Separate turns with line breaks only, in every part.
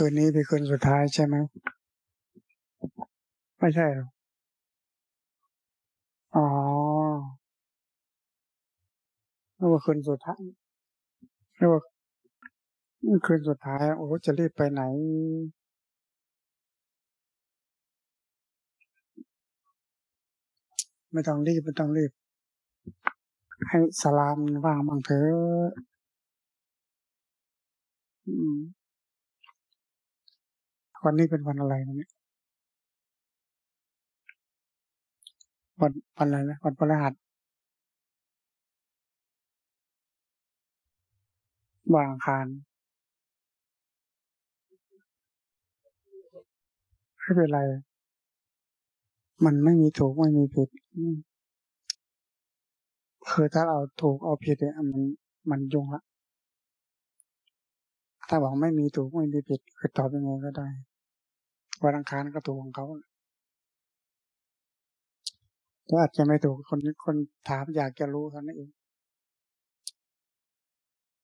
คืนนี้เป็นคืนสุดท้ายใช่ไหมไม่ใช่หรออ๋อนึกว่าคืนสุดท้ายนึกว่าคืนสุดท้ายโอ้จะรีบไปไหน ไม่ต้องรีบไม่ต้องรีบ ให้สลามว่างบางเถอะ วันนี้เป็นวันอะไรเนี่ยวันวันอะไรนะวันพฤหัสวางคารไม่เป็นไร มันไม่มีถูกไม่มีผิด คือถ้าเราถูกเอาผิดเนี่ยมันมันยุ่งละ ถ้าบอกไม่มีถูกไม่มีผิดคือตอบยังไงก็ได้ วันอังคารก็ถูกของเขาก็อาจจะไม่ถูกคนคนถามอยากจะรู้เท่านั้นเอง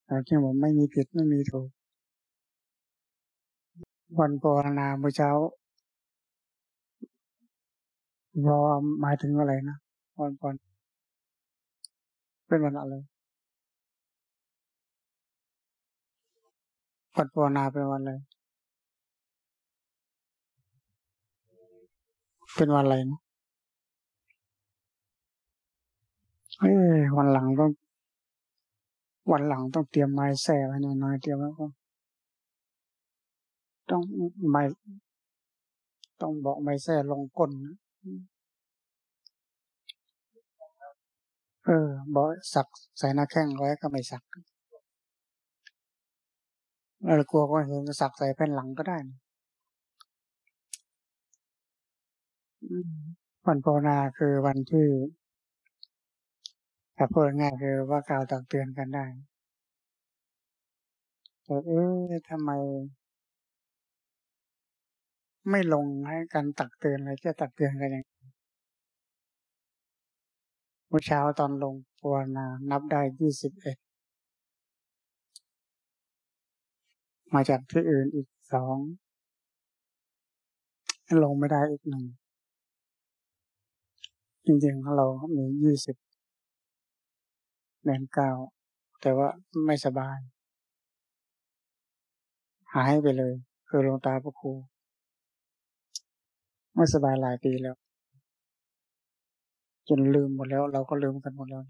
แต่ที่ผมไม่มีผิดไม่มีถูกวันปรนาเมื่อเช้ารอหมายถึงอะไรนะวันปรเป็นวันอะไรวันปรนาเป็นวันอะไร เป็นวันอะไรนะเอ้วันหลังต้อง วันหลังต้องเตรียมไม้แส่ไว้หน่อยๆเตรียมไว้ก่อนต้องไม้ต้องบอกไม้แส่ลงก้นนะเออบอกสักใส่หน้าแข้งไว้ก็ไม่สักเรากลัวก็เห็นสักใส่แผ่นหลังก็ได้ วันภาวนาคือวันที่ถ้าพูดง่ายคือว่ากล่าวตักเตือนกันได้ แต่เอ๊ะทำไม ไม่ลงให้กันตักเตือนอะไรจะตักเตือนกันย่างเมื่อเช้าตอนลงภาวนา นับได้ยี่สิบเอ็ดมาจากที่อื่นอีกสองลงไม่ได้อีกหนึ่ง จริงๆเรามียี่สิบเดือนเก้าแต่ว่าไม่สบาย หายไปเลย คือลงตาพระครูไม่สบายหลายปีแล้ว จนลืมหมดแล้ว เราก็ลืมกันหมดแล้ว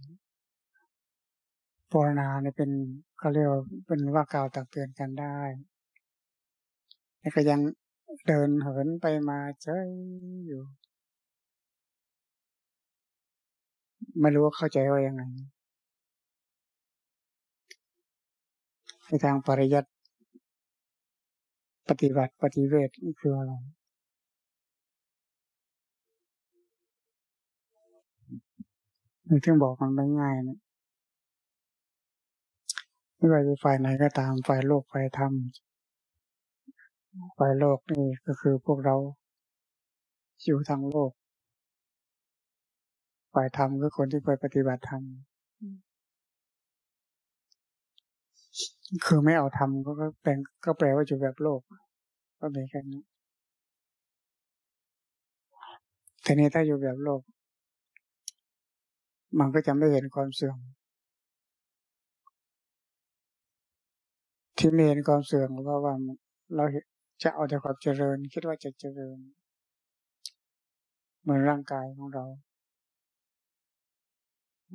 ปรณาเนี่ยเป็นเขาเรียกว่าเป็นว่ากล่าวตักเตือนกันได้แต่ก็ยังเดินเหินไปมาเฉยอยู่ ไม่รู้ว่าเข้าใจว่ายังไงในทางปริยัติปฏิบัติปฏิเวทคืออะไรนี่ถึงบอกมันไม่ง่ายนะไม่ว่าจะฝ่ายไหนก็ตามฝ่ายโลกฝ่ายธรรมฝ่ายโลกนี่ก็คือพวกเราอยู่ทางโลก ฝ่ายธรรมก็คนที่ไปปฏิบัติธรรมคือไม่เอาทำก็แปลงก็แปลว่าอยู่แบบโลก ก็เป็นแค่นี้ทีนี้ถ้าอยู่แบบโลก มันก็จะไม่เห็นความเสื่อม ที่ไม่เห็นความเสื่อมเพราะว่าเราจะเอาแต่ความเจริญ คิดว่าจะเจริญ เหมือนร่างกายของเรา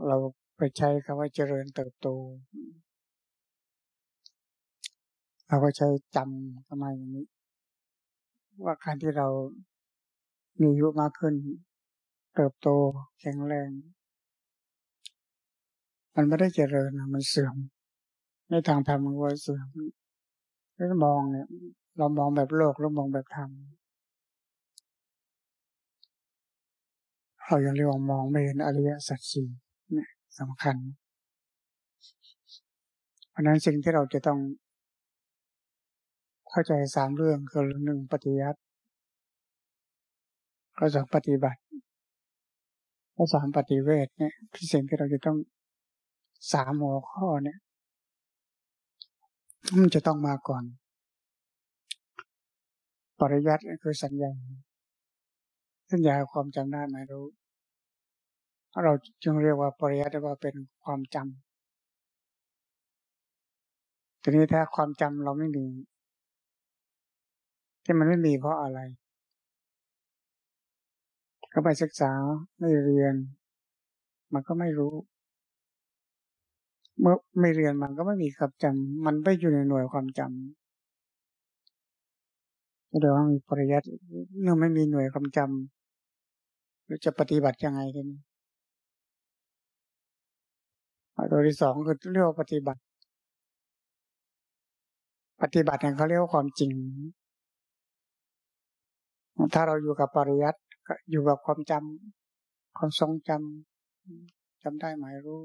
เราไปใช้คำว่าเจริญเติบโต เราก็ใช้จำทำไมอย่างนี้ ว่าการที่เรามีอายุมากขึ้น เติบโตแข็งแรง มันไม่ได้เจริญนะมันเสื่อม ในทางธรรมมันก็เสื่อมเรามองเนี่ย เรามองแบบโลกเรามองแบบธรรมเรายังเรียกว่ามองไม่เห็นอริยสัจสี่ สำคัญ เพราะนั้นสิ่งที่เราจะต้องเข้าใจสามเรื่องคือหนึ่งปฏิยัติก็สองปฏิบัติก็สามปฏิเวทเนี่ยที่สิ่งที่เราจะต้องสามหัวข้อเนี่ย มันจะต้องมาก่อน ปริยัติคือสัญญาสัญญาความจำได้หมายรู้ เราจึงเรียกว่าปริยัติว่าเป็นความจำทีนี้ถ้าความจำเราไม่มี ที่มันไม่มีเพราะอะไร ก็ไปศึกษาไม่เรียน มันก็ไม่รู้ เมื่อไม่เรียนมันก็ไม่มีความจำมันไม่อยู่ในหน่วยความจำเดี๋ยวมีปริยัติเนื่อไม่มีหน่วยความจำเราจะปฏิบัติยังไงกัน ตัวที่สองคือเรียกว่าปฏิบัติ ปฏิบัติเนี่ยเขาเรียกว่าความจริง ถ้าเราอยู่กับปริยัติอยู่กับความจำความทรงจำจำได้หมายรู้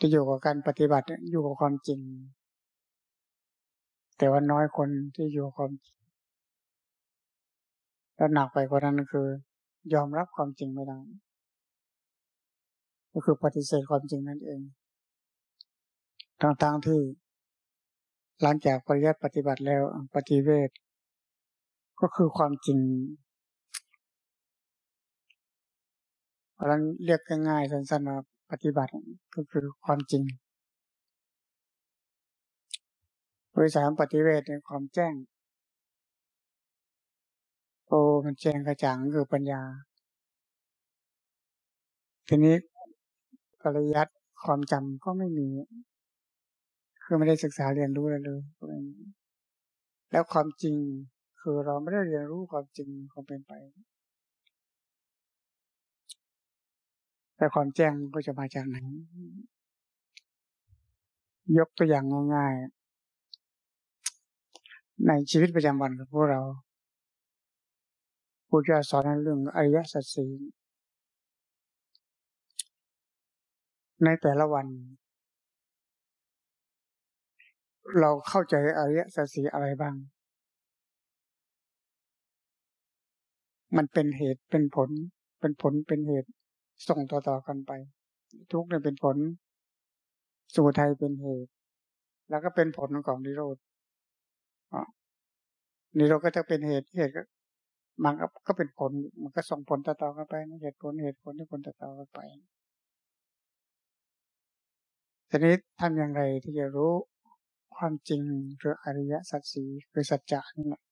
จะอยู่กับการปฏิบัติอยู่กับความจริง แต่ว่าน้อยคนที่อยู่ความจริงแล้วหนักไปกว่านั้นคือ ยอมรับความจริงไม่ได้ ก็คือปฏิเสธความจริงนั่นเองทั้งๆที่หลังจากปริยัติปฏิบัติแล้วปฏิเวทก็คือความจริงเพราะนั้นเรียกง่ายๆสั้นๆว่าปฏิบัติก็คือความจริงบริสามปฏิเวทในความแจ้ง โอ้มันแจ้งกระจ่างคือปัญญา ทีนี้ ปริยัติความจำก็ไม่มี คือไม่ได้ศึกษาเรียนรู้เลยเลยแล้วความจริงคือเราไม่ได้เรียนรู้ความจริงความเป็นไป แต่ความแจ้งก็จะมาจากไหน ยกตัวอย่างง่ายๆ ในชีวิตประจำวันของพวกเราผู้จะสอนเรื่องอริยสัจสี่ ในแต่ละวัน เราเข้าใจอริยสัจสีอะไรบ้าง มันเป็นเหตุเป็นผล เป็นผลเป็นเหตุส่งต่อๆกันไป ทุกเนี่ยเป็นผลสุทัยเป็นเหตุ แล้วก็เป็นผลของนิโรธนี่เราก็จะเป็นเหตุเหตุก็มันก็เป็นผล มันก็ส่งผลต่อๆกันไปเหตุผลเหตุผลที่ผลต่อๆกันไป ทีนี้ทำอย่างไรที่จะรู้ความจริงหรืออริยสัจสีคือสัจจะนี่แหละ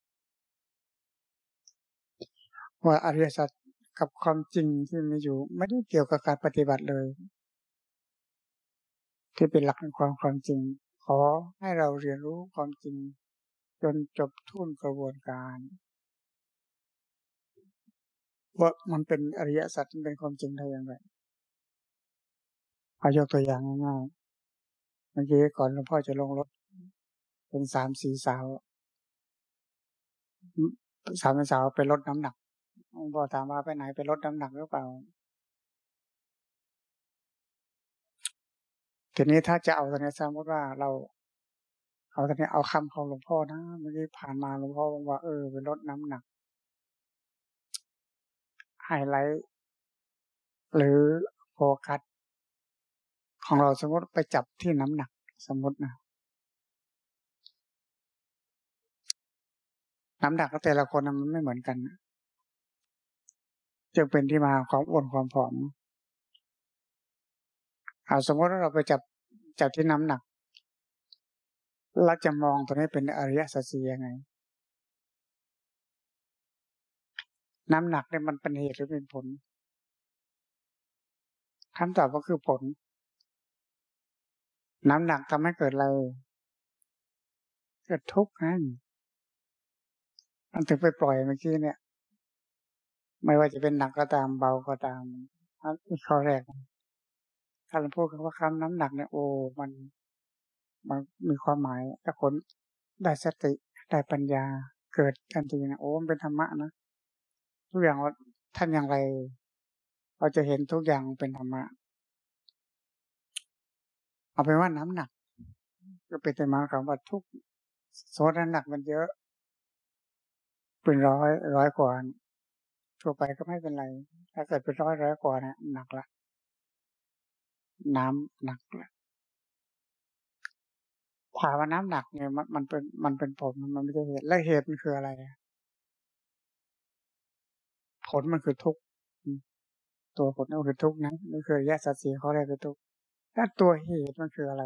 ว่าอริยสัจกับความจริงที่มีอยู่ ไม่ได้เกี่ยวกับการปฏิบัติเลย ที่เป็นหลักของความความจริง ขอให้เราเรียนรู้ความจริง จนจบทุนกระบวนการว่ามันเป็นอริยสัจมันเป็นความจริงได้อย่างไรอายกตัวอย่างง่าย มื่อกี้ก่อนหลวงพ่อจะลงรถ เป็นสามสี่สาวสามสาวไปลดน้ำหนักหลวงพ่อถามว่าไปไหนไปลดน้ำหนักหรือเปล่าทีนี้ถ้าจะเอาตอนนี้สมมติว่าเราเอาตอนนี้เอาคำของหลวงพ่อนะเมื่อกี้ผ่านมาหลวงพ่อบอกว่าเออไปลดน้ำหนักไฮไลท์หรือโฟกัสของเราสมมติไปจับที่น้ำหนัก สมมตินะน้ำหนักของแต่ละคนมันไม่เหมือนกันจึงเป็นที่มาของอ้วนความผอมเอาสมมติว่าเราไปจับจับที่น้ำหนักเราจะมองตัวนี้เป็นอริยสัจสียังไง น้ำหนักเนี่ยมันเป็นเหตุหรือเป็นผลคำตอบก็คือผล น้ำหนักทำให้เกิดอะไรเกิดทุกข์นั่นมันถึงไปปล่อยเมื่อกี้เนี่ย ไม่ว่าจะเป็นหนักก็ตามเบาก็ตามอันนี้ข้อแรกการพูดคำว่าคำน้ำหนักเนี่ยโอ้มันมันมีความหมายถ้าคนได้สติได้ปัญญาเกิดทันทีนะโอ้มันเป็นธรรมะนะทุกอย่างว่าท่านอย่างไร เราจะเห็นทุกอย่างเป็นธรรมะ เอาเป็นว่าน้ำหนัก ก็เป็นแต่มาคำว่าทุกโซนน้ำหนักมันเยอะ เป็นร้อยร้อยกว่าทั่วไปก็ไม่เป็นไร ถ้าเกิดเป็นร้อยร้อยกว่านะหนักละน้ำหนักละถามว่าน้ำหนักเนี่ยมันมันเป็นมันเป็นผลมันไม่ใช่เหตุและเหตุมันคืออะไรผลมันคือทุกข์ตัวผลนั่นคือทุกข์นะนี่คือแยกสัตสีเขาเรียกคือทุกข์ ถ้าตัวเหตุมันคืออะไร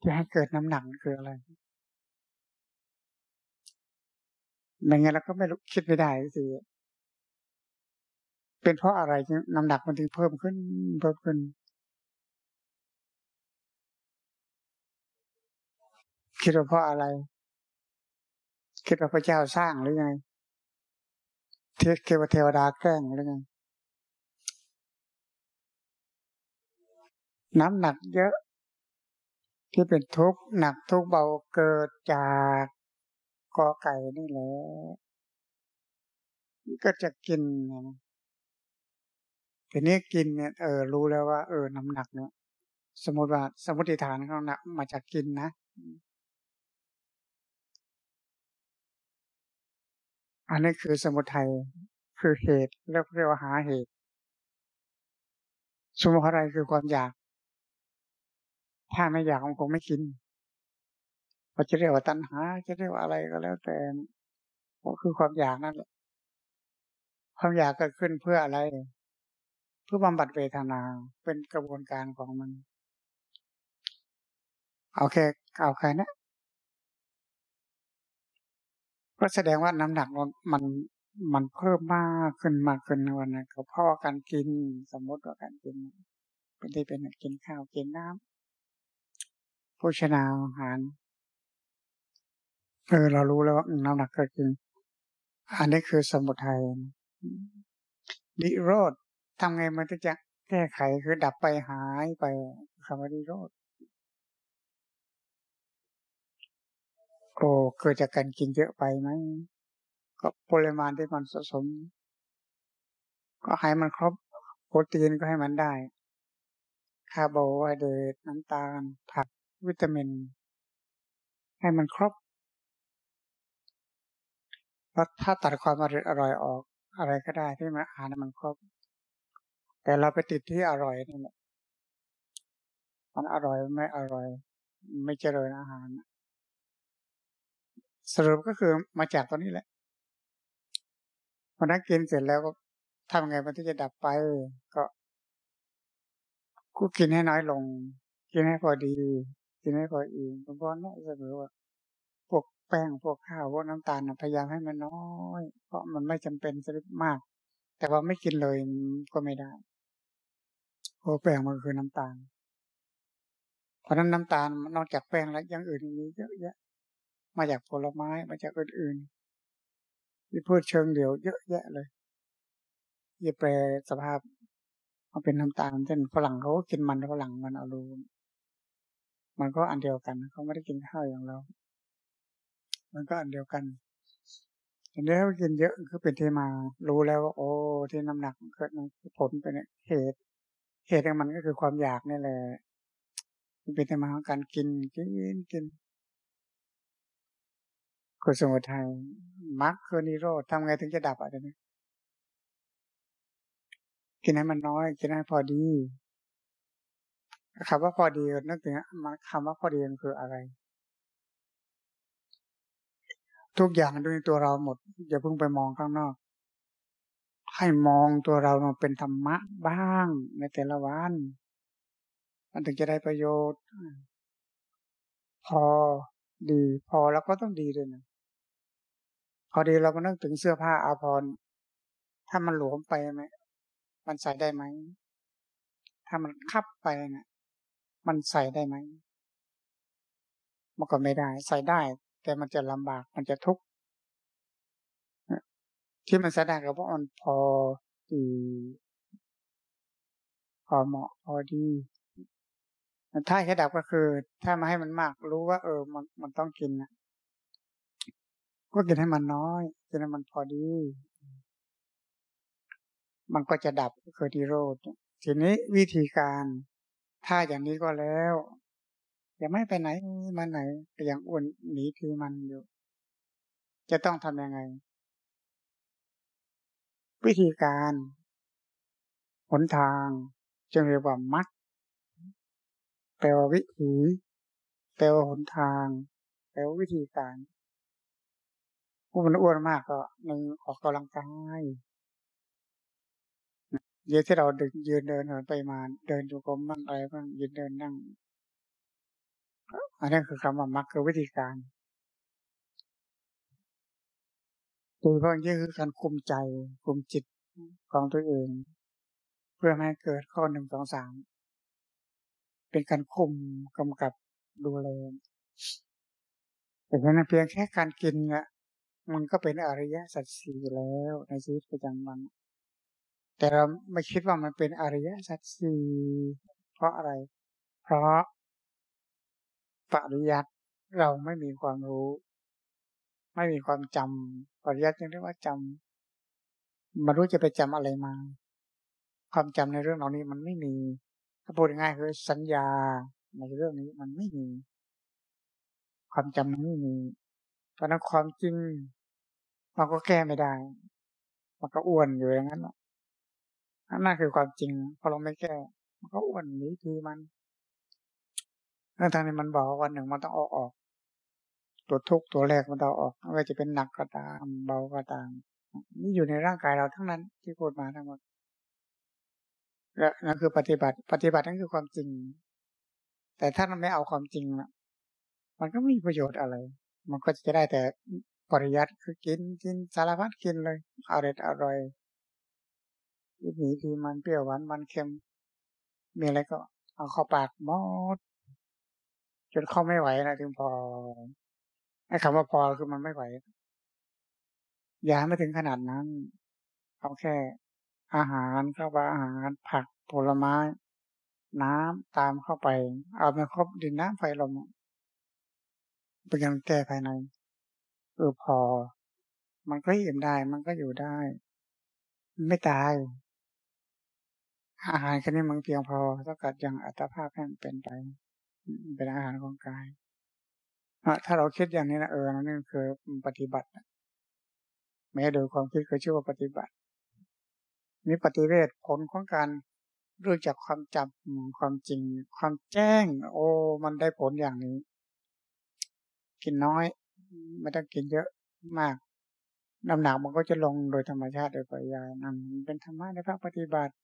ที่ให้เกิดน้ำหนักคืออะไรไม่งั้นเราก็ไม่รู้คิดไม่ได้สิเป็นเพราะอะไรน้ำหนักมันถึงเพิ่มขึ้นเพิ่มขึ้น คิดว่าเพราะอะไร คิดว่าพระเจ้าสร้างหรือไงเทศเทวเทวดาแกล้งหรือไง น้ำหนักเยอะ ที่เป็นทุกข์หนักทุกข์เบาเกิดจากกอไก่นี่แหละก็จะกินนะทีนี้กินเนี่ยเออรู้แล้วว่า เออน้ำหนักเนี่ย สมมติว่าสมมติฐานของหนักมาจากกินนะอันนี้คือสมุทัยคือเหตุเรียกเรียกว่าหาเหตุ สมุทัยคือความอยาก ถ้าไม่อยากมันคงไม่กินเราจะเรียกว่าตัณหา จะเรียกว่าอะไรก็แล้วแต่ก็คือความอยากนั่นแหละ ความอยากเกิดขึ้นเพื่ออะไร เพื่อบำบัดเวทนาเป็นกระบวนการของมันเอาแค่เอาใครนะก็แสดงว่าน้ำหนักมันมันเพิ่มมากขึ้นมากขึ้นในวันนั้นก็เพราะการกินสมมติว่าการกินเป็นที่เป็นกินข้าวกินน้ำ โภชนาอาหารเออเรารู้แล้วว่าน้ำหนักเกิดขึ้นอันนี้คือสมุทัยดิโรธทำไงมันจะแก้ไขคือดับไปหายไปคำว่าดิโรธโอ้เกิดจากการกินเยอะไปไหมก็ปริมาณที่มันสะสม ก็ให้มันครบโปรตีนก็ให้มันได้คาร์โบไฮเดรตน้ำตาลผัก วิตามิน ให้มันครบเพราะถ้าตัดความอร่อยอร่อยออก อะไรก็ได้ที่มันอาหารมันครบ แต่เราไปติดที่อร่อยนี่แหละมันอร่อยไม่อร่อย ไม่เจริญอาหาร สรุปก็คือมาจากตัวนี้แหละพอนักกินเสร็จแล้วก็ทำไงมันที่จะดับไปก็กูกินให้น้อยลง กินให้พอดี กินให้พออิ่มเพราะนั่นเสมอว่าพวกแป้งพวกข้าวพวกน้ำตาลพยายามให้มันน้อย เพราะมันไม่จำเป็นสักมาก แต่ว่าไม่กินเลยก็ไม่ได้เพราะแป้งมันคือน้ำตาล เพราะนั้นน้ำตาลนอกจากแป้งแล้วยังอื่นมีเยอะแยะ มาจากผลไม้มาจากอื่นๆที่พูดเชิงเดียวเยอะแยะเลยยี่แปลสภาพมาเป็นน้ำตาลเช่นฝรั่งเขากินมันฝรั่งมันเอารู มันก็อันเดียวกันเขาไม่ได้กินข้าวอย่างเรา มันก็อันเดียวกันเห็นแล้วกินเยอะคือเป็นที่มารู้แล้วว่าโอ้ที่น้ำหนักเกิดผลเป็นเหตุเหตุของมันก็คือความอยากนี่แหละเป็นที่มาของการกินกินกินคือสมุทัยมรรคคือนิโรธทำไงถึงจะดับอะไรนี้กินให้มันน้อย กินให้พอดี คำว่าพอดีนึกถึงมันคำว่าพอดีมันคืออะไร ทุกอย่างดูในตัวเราหมด อย่าเพิ่งไปมองข้างนอก ให้มองตัวเราเป็นธรรมะบ้างในแต่ละวัน มันถึงจะได้ประโยชน์ พอดี พอแล้วก็ต้องดีด้วยนะพอดีเราก็นึกถึงเสื้อผ้าอาภรณ์ถ้ามันหลวมไปไหมมันใส่ได้ไหมถ้ามันคับไปเนะี่ย มันใส่ได้ไหมมันก็ไม่ได้ ใส่ได้ แต่มันจะลำบากมันจะทุกข์ที่มันใส่ได้ก็เพราะมันพอดีพอเหมาะพอดีถ้าแค่ดับก็คือ ถ้ามาให้มันมาก รู้ว่า เออ มันมันต้องกินนะก็กินให้มันน้อยกินให้มันพอดี มันก็จะดับเกิดทีโรธทีนี้วิธีการ ถ้าอย่างนี้ก็แล้ว อย่าไม่ไปไหนมาไหนแต่อย่างอ้วนหนีคือมันอยู่ จะต้องทำยังไง วิธีการหนทางจึงเรียกว่ามัดแปลว่าวิถีแปลว่าหนทาง แปลว่าวิธีการผู้มันอ้วนมากก็หนึ่งออกกำลังกายเยอะที่เราเดินยืนเดินเดินไปมาเดินอยู่กรมบ้างอะไรบ้างยืนเดินนั่งอันนี้คือคำว่ามักคือวิธีการโดยเฉพาะยิ่งคือการคุมใจ คุมจิตของตัวเอง เพื่อไม่ให้เกิดข้อหนึ่งสองสามเป็นการคุมกำกับดูแลแต่ฉะนั้นเพียงแค่การกินเนี่ยมันก็เป็นอริยสัจสี่แล้วในชีวิตประจำวัน แต่เราไม่คิดว่ามันเป็นอริยสัจสี่เพราะอะไร เพราะปริยัติเราไม่มีความรู้ ไม่มีความจำปริยัติยังเรียกว่าจำมารู้จะไปจำอะไรมา ความจำในเรื่องเหล่านี้มันไม่มีถ้าพูดง่ายคือสัญญาในเรื่องนี้มันไม่มี ความจำมันไม่มีเพราะนั้นความจริงมันก็แก้ไม่ได้ มันก็อ้วนอยู่อย่างนั้น นั่นคือความจริง พอเราไม่แก้มันก็อ้วนนี้ทีมันเรื่องทางนี้มันบอกวันหนึ่งมันต้องออกออก ตัวทุกตัวแรกมันต้องออกไม่ว่าจะเป็นหนักก็ตาม เบาก็ตาม นี่อยู่ในร่างกายเราทั้งนั้นที่พูดมาทั้งหมดและนั่นคือปฏิบัติ ปฏิบัตินั่นคือความจริง แต่ถ้ามันไม่เอาความจริงมันก็ไม่มีประโยชน์อะไร มันก็จะได้แต่ปริยัติคือกินกินสารพัดกินเลยอร่อยอร่อย วิถีดีมันเปรี้ยวหวานมันเค็ม มีอะไรก็ เอาเข้าปากหมดจนเข้าไม่ไหวนะถึงพอไอ้คำว่าพอคือมันไม่ไหว อย่าไม่ถึงขนาดนั้น เอาแค่ อาหารข้าวปลาอาหารผักผลไม้ น้ำตามเข้าไป เอาไปครบดินน้ำไฟลมเป็นการแก้ภายในเออพอ มันก็อิ่มได้มันก็อยู่ได้ ไม่ตาย อาหารแค่นี้มันเพียงพอถ้ากัดอย่างอัตภาพให้มันเป็นไปเป็นอาหารของกายถ้าเราคิดอย่างนี้นะเออนั่นคือปฏิบัติแม้โดยความคิดก็ชื่อว่าปฏิบัตินี่ปฏิเวทผลของการรู้จักความจำความจริง ความแจ้ง โอ้มันได้ผลอย่างนี้ กินน้อย ไม่ต้องกินเยอะมากน้ำหนักมันก็จะลงโดยธรรมชาติโดยปริยายนั่นเป็นธรรมะในภาคปฏิบัติ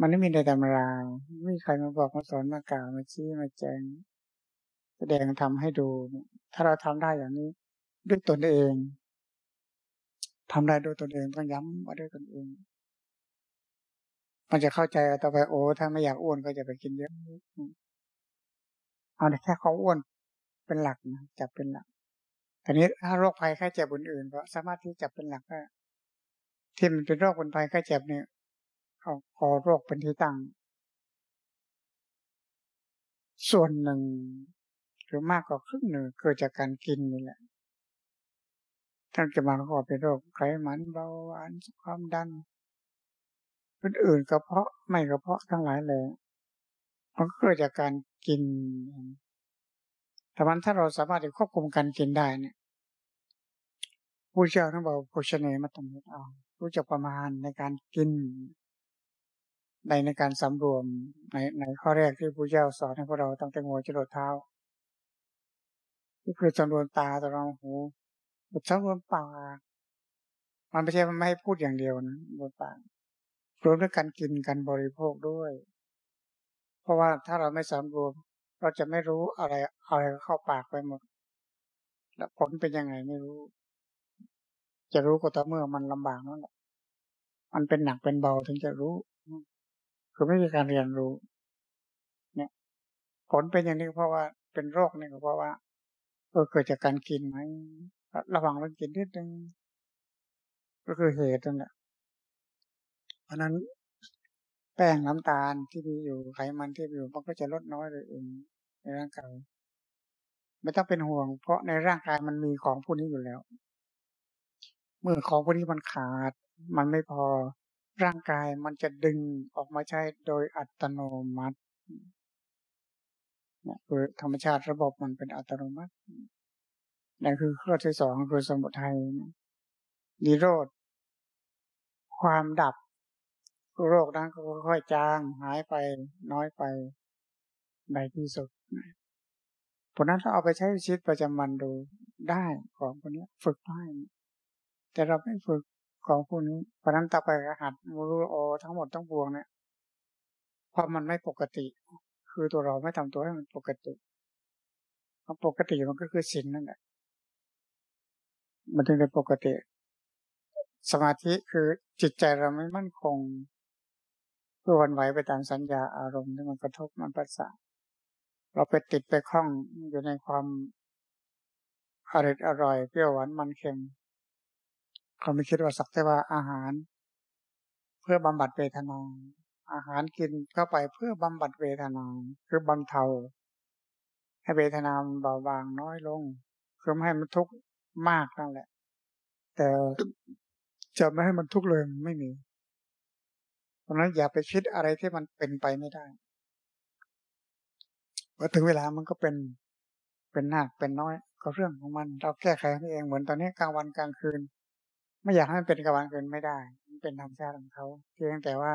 มันไม่มีในตำราไม่มีใครมาบอกมาสอนมากล่าวมาชี้มาแจง แสดงทำให้ดู ถ้าเราทำได้อย่างนี้ ด้วยตนเองทำได้ด้วยตนเองต้องย้ำว่าด้วยตนเอง มันจะเข้าใจต่อไปโอ้ถ้าไม่อยากอ้วนก็จะไปกินเยอะเอาแต่แค่เขาอ้วนเป็นหลักนะจับเป็นหลักทีนี้ถ้าโรคภัยไข้เจ็บอื่นๆก็สามารถที่จับเป็นหลักได้ที่มันเป็นโรคเป็นภัยไข้เจ็บเนี่ย เอาพอโรคเป็นที่ตั้ง ส่วนหนึ่ง หรือมากกว่าครึ่งหนึ่งเกิดจากการกินนี่แหละท่านจะมาก็เป็นโรคไขมันเบาหวานความดันอื่นๆกระเพาะไม่กระเพาะทั้งหลายเลยมันก็เกิดจากการกินแต่มันถ้าเราสามารถจะควบคุมการกินได้เนี่ยผู้เจ้าท่านบอกโภชเนมาตมิเอารู้จักประมาณในการกิน ในในการสำรวมในในข้อแรกที่ผู้เจ้าสอนให้พวกเราตั้งแต่หัวจรดเท้าที่คือสำรวมตาตรองหูสำรวมปากมันไม่ใช่มันไม่ให้พูดอย่างเดียวนะบนปากรวมด้วยการกินการบริโภคด้วย เพราะว่าถ้าเราไม่สำรวม เราจะไม่รู้อะไรอะไรเข้าปากไปหมด แล้วผลเป็นยังไงไม่รู้ จะรู้ก็ต่อเมื่อมันลำบากนั่นแหละมันเป็นหนักเป็นเบาถึงจะรู้ คือไม่มีการเรียนรู้ เนี่ยผลเป็นอย่างนี้เพราะว่าเป็นโรคเนี่ยเพราะว่าเออเกิดจากการกินไหมระวังเรื่องกินนิดนึงก็คือเหตุนั่นแหละเพราะนั้นแป้งน้ำตาลที่มีอยู่ไขมันที่มีอยู่มันก็จะลดน้อยเลยเองในร่างกายไม่ต้องเป็นห่วง เพราะในร่างกายมันมีของพวกนี้อยู่แล้ว เมื่อของพวกนี้มันขาด มันไม่พอ ร่างกายมันจะดึงออกมาใช้โดยอัตโนมัติเนี่ยคือธรรมชาติระบบมันเป็นอัตโนมัตินั่นคือข้อที่สองคือสมุทัยนิโรธ ความดับโรคนั้นก็ค่อยจางหายไปน้อยไปในที่สุดผลนั้นเราเอาไปใช้ชีวิตประจำวันดูได้ของพวกนี้ฝึกได้แต่เราไม่ฝึก ของพวกนี้เพราะนั้นต่อไปหัดรู้โอทั้งหมดทั้งปวงเนี่ยเพราะมันไม่ปกติ คือตัวเราไม่ทำตัวให้มันปกติปกติมันก็คือสิ่งนั่นแหละมันถึงจะปกติ สมาธิคือจิตใจเราไม่มั่นคงตัววันไหวไปตามสัญญาอารมณ์ที่มันกระทบมันประสาเราไปติดไปคล้องอยู่ในความอร่อยอร่อยเปรี้ยวหวานมันเค็ม เขาไม่คิดว่าสักแต่ว่าอาหาร เพื่อบำบัดเวทนา อาหารกินเข้าไปเพื่อบำบัดเวทนา คือบรรเทา ให้เวทนาเบาบางน้อยลงคือไม่ให้มันทุกข์มากนั่นแหละ แต่จะไม่ให้มันทุกข์เลยไม่มีเพราะนั้นอย่าไปคิดอะไรที่มันเป็นไปไม่ได้พอถึงเวลามันก็เป็นเป็นหนักเป็นน้อยก็เรื่องของมัน เราแก้ไขเองเหมือนตอนนี้กลางวันกลางคืน ไม่อยากให้มันเป็นกลางวันกลางคืนไม่ได้มันเป็นธรรมชาติของเขาเพียงแต่ว่า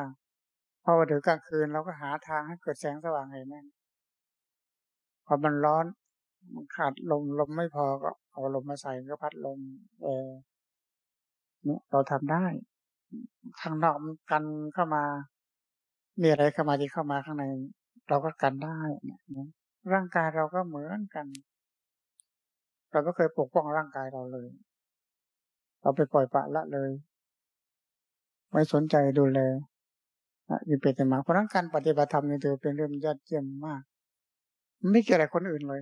พอมาถึงกลางคืนเราก็หาทางให้เกิดแสงสว่างเองนั่นพอมันร้อนมันขาดลมลมไม่พอก็เอาลมมาใส่ก็พัดลมเออเนี่ยเราทำได้ข้างนอกมันกันเข้ามา มีอะไรเข้ามาที่เข้ามาข้างใน เราก็กันได้เนี่ยร่างกายเราก็เหมือนกัน เราไม่เคยปกป้องร่างกายเราเลย เราไปปล่อยปะละเลย ไม่สนใจดูแลยิ่งเป็นมาเพราะนั้นการปฏิบัติธรรมนี่ถือเป็นเรื่องยอดเยี่ยมมาก ไม่เกี่ยวอะไรคนอื่นเลย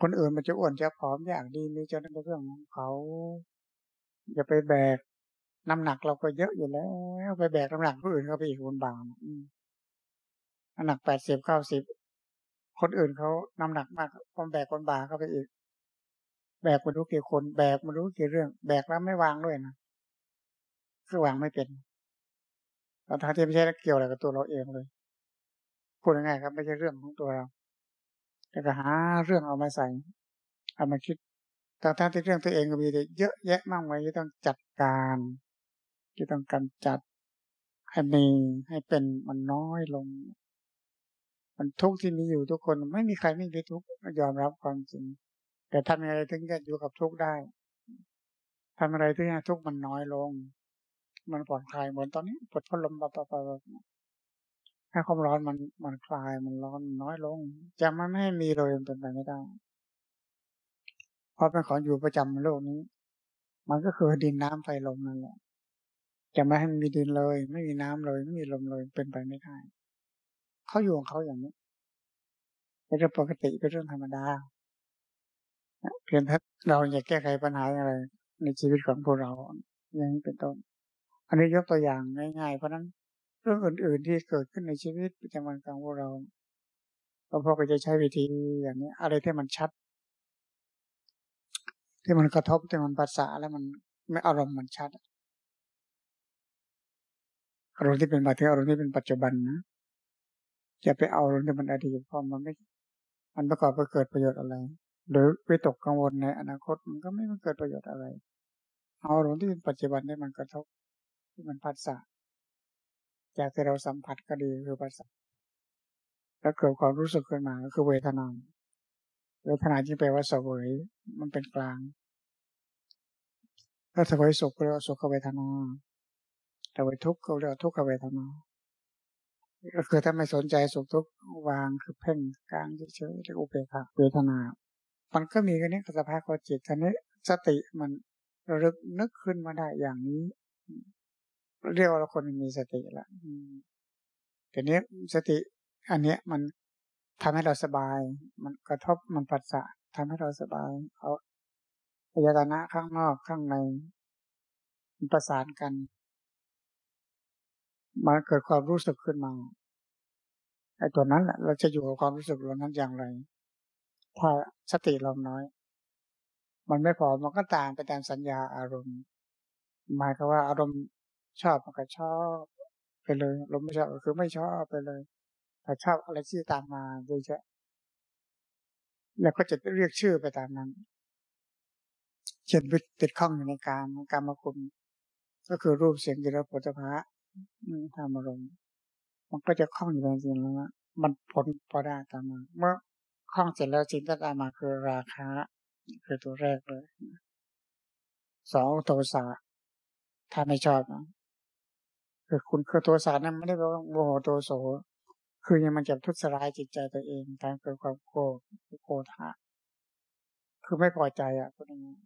คนอื่นมันจะอ้วนจะผอมอย่างดีมีจะเป็นเรื่องของเขาอย่าไปแบกน้ำหนักเราก็เยอะอยู่แล้วไปแบกน้ำหนักผู้อื่นเขาไปอีกคนบางน้ำหนักแปดสิบเก้าสิบคนอื่นเขาน้ำหนักมากคนแบกคนบาเข้าไปอีก แบกมารู้กี่คนแบกมารู้กี่เรื่อง แบกแล้วไม่วางด้วยนะคือวางไม่เป็นเราทั้งที่ไม่ใช่เกี่ยวอะไรกับตัวเราเองเลยพูดง่ายๆครับ ไม่ใช่เรื่องของตัวเรา แต่ก็หาเรื่องเอามาใส่ เอามาคิดทั้งทั้งที่เรื่องตัวเองก็มีเยอะแยะมากมายที่ต้องจัดการที่ต้องการจัดให้มีให้เป็นมันน้อยลง มันทุกข์ที่มีอยู่ทุกคน ไม่มีใครไม่มีทุกข์ยอมรับความจริง แต่ทำอะไรถึงจะอยู่กับทุกข์ได้ทำอะไรถึงจะทุกข์มันน้อยลง มันผ่อนคลายเหมือนตอนนี้ปวดพัดลมปะปะปะถ้าความร้อนมันมันคลายมันร้อนน้อยลงจะไม่ไม่ให้มีเลยเป็นไปไม่ได้เพราะเป็นของอยู่ประจำในโลกนี้ มันก็คือดินน้ำไฟลมนั่นแหละจะไม่ให้มีดินเลย ไม่มีน้ำเลย ไม่มีลมเลยเป็นไปไม่ได้เขาอยู่ของเขาอย่างนี้เป็นเรื่องปกติเป็นเรื่องธรรมดา เพียงถ้าเราอยากแก้ไขปัญหาอะไร ในชีวิตของพวกเราอย่างนี้เป็นต้น อันนี้ยกตัวอย่างง่ายๆ เพราะนั้นเรื่องอื่นๆที่เกิดขึ้นในชีวิตประจำวันของพวกเราเราพอจะใช้วิธีอย่างนี้ อะไรที่มันชัด ที่มันกระทบที่มันภาษาแล้วมันไม่อารมณ์มันชัดอารมณ์ที่เป็นมาถึงอารมณ์ที่เป็นปัจจุบันนะจะไปเอาอารมณ์ที่มันอดีตพอมันไม่มันประกอบไปเกิดประโยชน์อะไร หรือไปตกกังวลในอนาคตมันก็ไม่เกิดประโยชน์อะไร เอาอารมณ์ที่เป็นปัจจุบันนี่มันกระทบที่มันผัสสะจากที่เราสัมผัสก็ดีคือผัสสะแล้วเกิดความรู้สึกขึ้นมาก็คือเวทนาเวทนาที่แปลว่าสวยมันเป็นกลาง ถ้าสวยสุขก็เรียกว่าสุขเวทนาแต่เวทุกข์ก็เรียกว่าทุกขเวทนาก็คือถ้าไม่สนใจสุขทุกข์วางคือเพ่งกลางเฉยๆเรียกอุเบกขาเวทนา มันก็มีกันนี้สภาพของจิตท่านี้สติมันระลึกนึกขึ้นมาได้อย่างนี้ เรียกว่าเราคนมีสติละแต่นี้สติ อันเนี้ยมันทำให้เราสบาย มันกระทบมันปัสสะทำให้เราสบายเอาอายตนะข้างนอกข้างในมันประสานกัน มันเกิดความรู้สึกขึ้นมาไอ้ตัวนั้นแหละเราจะอยู่กับความรู้สึกเรานั้นอย่างไร ถ้าสติเราน้อย มันไม่พอมันก็ตามไปตามสัญญาอารมณ์ หมายความว่าอารมณ์ชอบมันก็ชอบไปเลยลมไม่ชอบก็คือไม่ชอบไปเลยแต่ชอบอะไรที่ตามมาโดยเฉพาะแล้วก็จะเรียกชื่อไปตามนั้น เช่นติดข้องอยู่ในการกรรมคุณก็คือรูปเสียงกิริยาปุถะพระธรรมารมณ์มันก็จะคล้องอยู่ในสิ่งนั้นมันผลพอได้ตามมา เมื่อ คล้องเสร็จแล้วสิ่งที่ตามมาคือราคะ คือตัวแรกเลยสองโทสะถ้าไม่ชอบนะคือคุณคือโทสะนั้นไม่ได้แปลว่าโมโหโทโสคือยังมันจะทุสร้ายจิตใจตัวเองการเกิดความโกรธโกรธะคือไม่พอใจอะพูดง่าย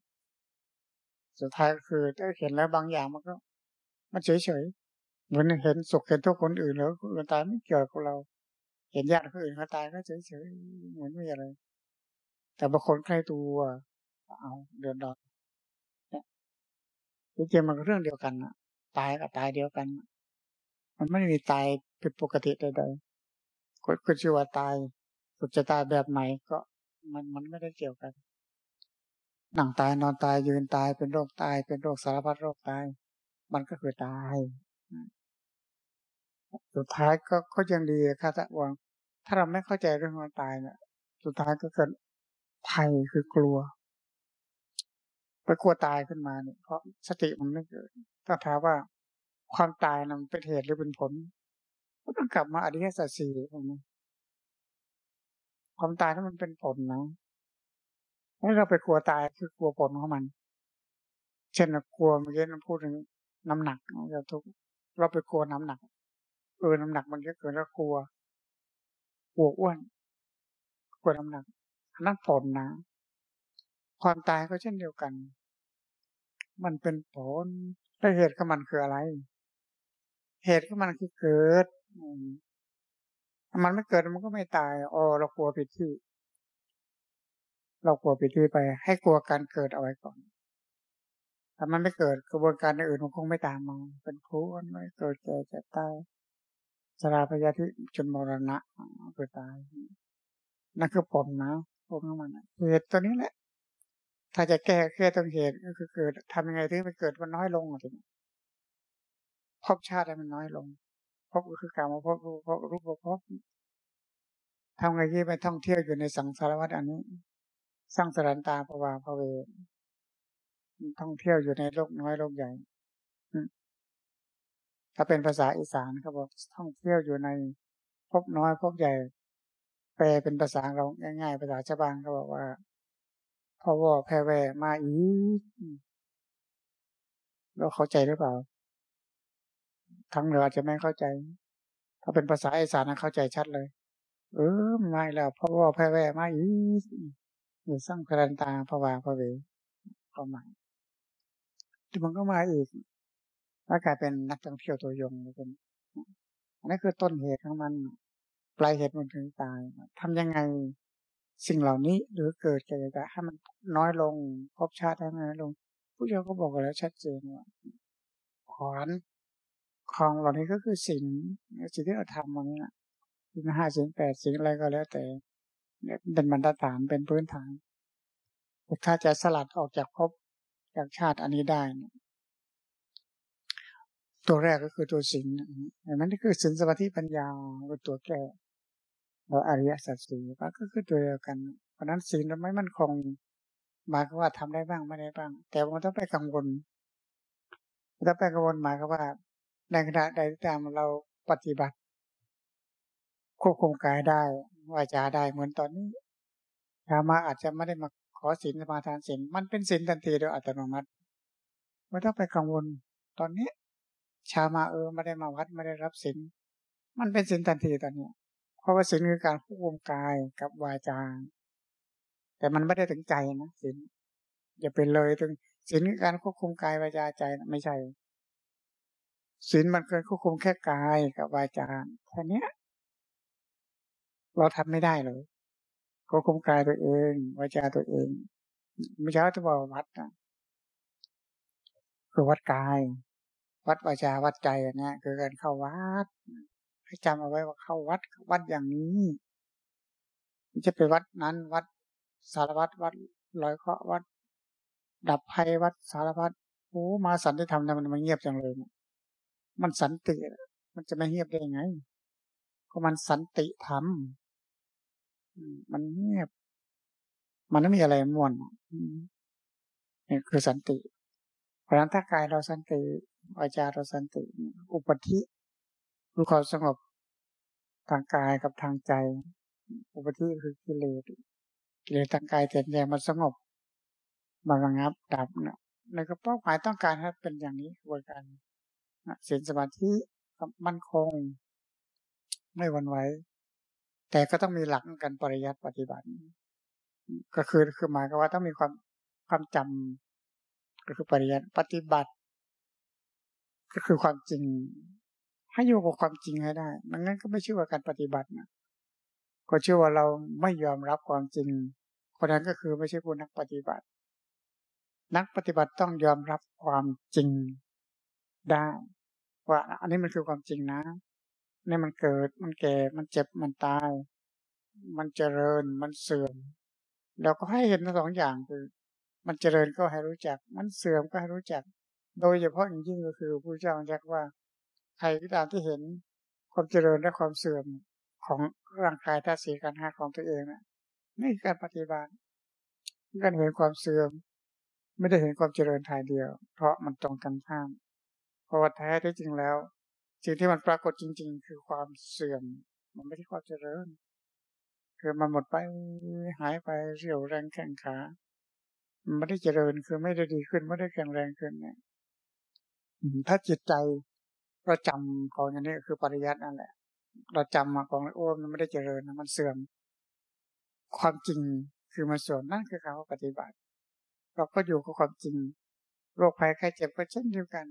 สุดท้ายก็คือถ้าเห็นแล้วบางอย่างมันก็ มันเฉยเฉยเหมือนเห็นสุขเห็นทุกคนอื่นแล้วคนตายไม่เกี่ยวกับเรา เห็นญาติคนอื่นเขาตายก็เฉยเฉยเหมือนไม่อะไร แต่บางคนใกล้ตัวเอาเดือดร้อนเนี่ยจริงๆมันก็เรื่องเดียวกันนะตายกับตายเดียวกัน มันไม่มีตายเป็นปกติใดๆคนก็ชื่อว่าตายสุดจะตายแบบไหนก็ มันมันไม่ได้เกี่ยวกันนั่งตายนอนตายยืนตายเป็นโรคตายเป็นโรคสารพัดโรคตาย มันก็คือตาย สุดท้ายก็ก็ยังดีค่ะถ้าวังถ้าเราไม่เข้าใจเรื่องความตายเนี่ยสุดท้ายก็เกิดภัยคือกลัวไปกลัวตายขึ้นมาเนี่ยเพราะสติมันไม่เกิดถ้าถามว่าความตายนั้นเป็นเหตุหรือเป็นผลก็ต้องกลับมาอริยสัจสี่ผมความตายถ้ามันเป็นผลนะให้เราไปกลัวตายคือกลัวผลของมัน เช่นกลัวเมื่อกี้เราพูดถึงน้ำหนักเราทุกเราไปกลัวน้ำหนัก เออน้ำหนักมันเยอะเกินแล้วกลัวกลัวอ้วนกลัวน้ำหนักนั่นผลนะ ความตายก็เช่นเดียวกัน มันเป็นผลแล้เหตุของมันคืออะไร เหตุของมันคือเกิดมันไม่เกิดมันก็ไม่ตายอ๋อเรากลัวผิดที่ เรากลัวไปที่ไป ให้กลัวการเกิดเอาไว้ก่อนถ้ามันไม่เกิดกระบวนการอื่นมันคงไม่ตามมา เป็นผู้ไม่เกิดแก่จะตาย สราพยาธิจนมรณะเกิดตายนั่นคือผลนะผลของมันเหตุตัวนี้แหละ ถ้าจะแก้แก้ต้นเหตุก็คือเกิดทำยังไงที่มันเกิดมันน้อยลงอะทีนี้พบชาติให้มันน้อยลงพบก็คือการมาพบรูปรูปพบทำไงที่ไปท่องเที่ยวอยู่ในสังสารวัฏอันนี้ สร้างสรันตาภาวาภเวท่องเที่ยวอยู่ในโลกน้อยโลกใหญ่ ถ้าเป็นภาษาอีสานเขาบอกท่องเที่ยวอยู่ในพบน้อยพบใหญ่ แปลเป็นภาษาเราง่ายๆ ภาษาชาวบ้านเขาบอกว่าพ่อว่าแพรแวมาอีกเราเข้าใจหรือเปล่า ทั้งเหนืออาจจะไม่เข้าใจ ถ้าเป็นภาษาอีสานเข้าใจชัดเลย เออไม่แล้วพ่อว่าแพรแวมาอีกอยู่สร้างพรันตาภาวาภเวก็มาที่มันก็มาอีก แล้วกลายเป็นนักท่องเที่ยวตัวยงเป็นอันนี้คือต้นเหตุของมันปลายเหตุมันถึงตายทำยังไงสิ่งเหล่านี้หรือเกิดเกิดจะให้มันน้อยลงพบชาติให้น้อยลง ผู้เจ้าก็บอกแล้วชัดเจนว่าขอนของเหล่านี้ก็คือสิ่งสิ่งที่เราทำมันนี้นะสิ่งห้าสิ่งแปดสิ่งอะไรก็แล้วแต่เป็นบรรทัดฐานเป็นพื้นฐานถ้าจะสลัดออกจากภพจากชาติอันนี้ได้เนี่ย ตัวแรกก็คือตัวสิงอันนั้นคือสินสมาธิปัญญาเป็นตัวแก้เราอริยสัจสี่ก็คือตัวเดียวกัน เพราะนั้นสินเราไม่มั่นคงหมายความว่าทำได้บ้างไม่ได้บ้าง แต่มันต้องไปกังวลถ้าไปกังวลหมายความว่าในขณะใดตามเราปฏิบัติ ควบคุมกายได้วาจาได้เหมือนตอนนี้ชามาอาจจะไม่ได้มาขอศีลสมาทานศีลมันเป็นศีลทันทีโดยอัตโนมัติไม่ต้องไปกังวลตอนนี้ ชามาเออไม่ได้มาวัดไม่ได้รับศีลมันเป็นศีลทันทีตอนนี้ เพราะว่าศีลคือการควบคุมกายกับวาจา แต่มันไม่ได้ถึงใจนะศีลอย่าเป็นเลยถึงศีลคือการควบคุมกายวาจาใจไม่ใช่ศีลมันเคยควบคุมแค่กายกับวาจาแค่นี้เราทำไม่ได้เลยควบคุมกายตัวเองวาจาตัวเองไม่ใช่จะบอกวัดนะคือวัดกาย วัดวาจาวัดใจนนี้คือการเข้าวัดให้จำเอาไว้ว่าเข้าวัดวัดอย่างนี้จะไปวัดนั้นวัดสารวัตรวัดลอยเคาะวัด ดับภัยวัดสารพัดโอ้มาสันติธรรมมันมันเงียบจังเลยมันสันติมันจะไม่เงียบได้ยังไงเพราะมันสันติธรรมมันเงียบ มันไม่มีอะไรม่วนนี่คือสันติ เพราะฉะนั้นถ้ากายเราสันติ วาจาเราสันติ อุปธิคือความสงบทางกายกับทางใจ อุปธิคือกิเลสกิเลสทางกายแต่ใจมันสงบมันระงับดับนะในกระเป้าหมายต้องการให้เป็นอย่างนี้กระบวนการศีลสมาธิมั่นคง ไม่หวั่นไหวแต่ก็ต้องมีหลักการปริยัติปฏิบัติ ก็คือคือหมายก็ว่าต้องมีความความจำก็คือปริยัติปฏิบัติ ก็คือความจริง ให้อยู่กับความจริงให้ได้มันงั้นก็ไม่ชื่อว่าการปฏิบัตินะก็ชื่อว่าเราไม่ยอมรับความจริง คนนั้นก็คือไม่ใช่ผู้นักปฏิบัติ นักปฏิบัติต้องยอมรับความจริงได้ ว่า อันนี้มันคือความจริงนะนี่มันเกิดมันแก่มันเจ็บมันตาย มันเจริญมันเสื่อมเราก็ให้เห็นทั้งสองอย่างคือ มันเจริญก็ให้รู้จัก มันเสื่อมก็ให้รู้จัก โดยเฉพาะอย่างยิ่งก็คือผู้เจ้าจักว่าใครก็ตามที่เห็นความเจริญและความเสื่อมของร่างกายธาตุสีกันห้าของตัวเองนะนี่คือการปฏิบัติการเห็นความเสื่อม ไม่ได้เห็นความเจริญทายเดียว เพราะมันตรงกันข้ามเพราะว่าแท้ที่จริงแล้ว สิ่งที่มันปรากฏจริง ๆ คือความเสื่อม มันไม่ใช่ความเจริญ คือมันหมดไปหายไปเรี่ยวแรงแข็งขา มันไม่ได้เจริญคือไม่ได้ดีขึ้นไม่ได้แข็งแรงขึ้นเนี่ย ถ้าจิตใจเราจำของอย่างนี้คือปริยัตินั่นแหละเราจำมาของโอ้มันไม่ได้เจริญมันเสื่อม ความจริงคือมันเสื่อมนั่นคือกาปฏิบัติ เราก็อยู่กับความจริงโรคภัยไข้เจ็บก็เช่นเดียวกัน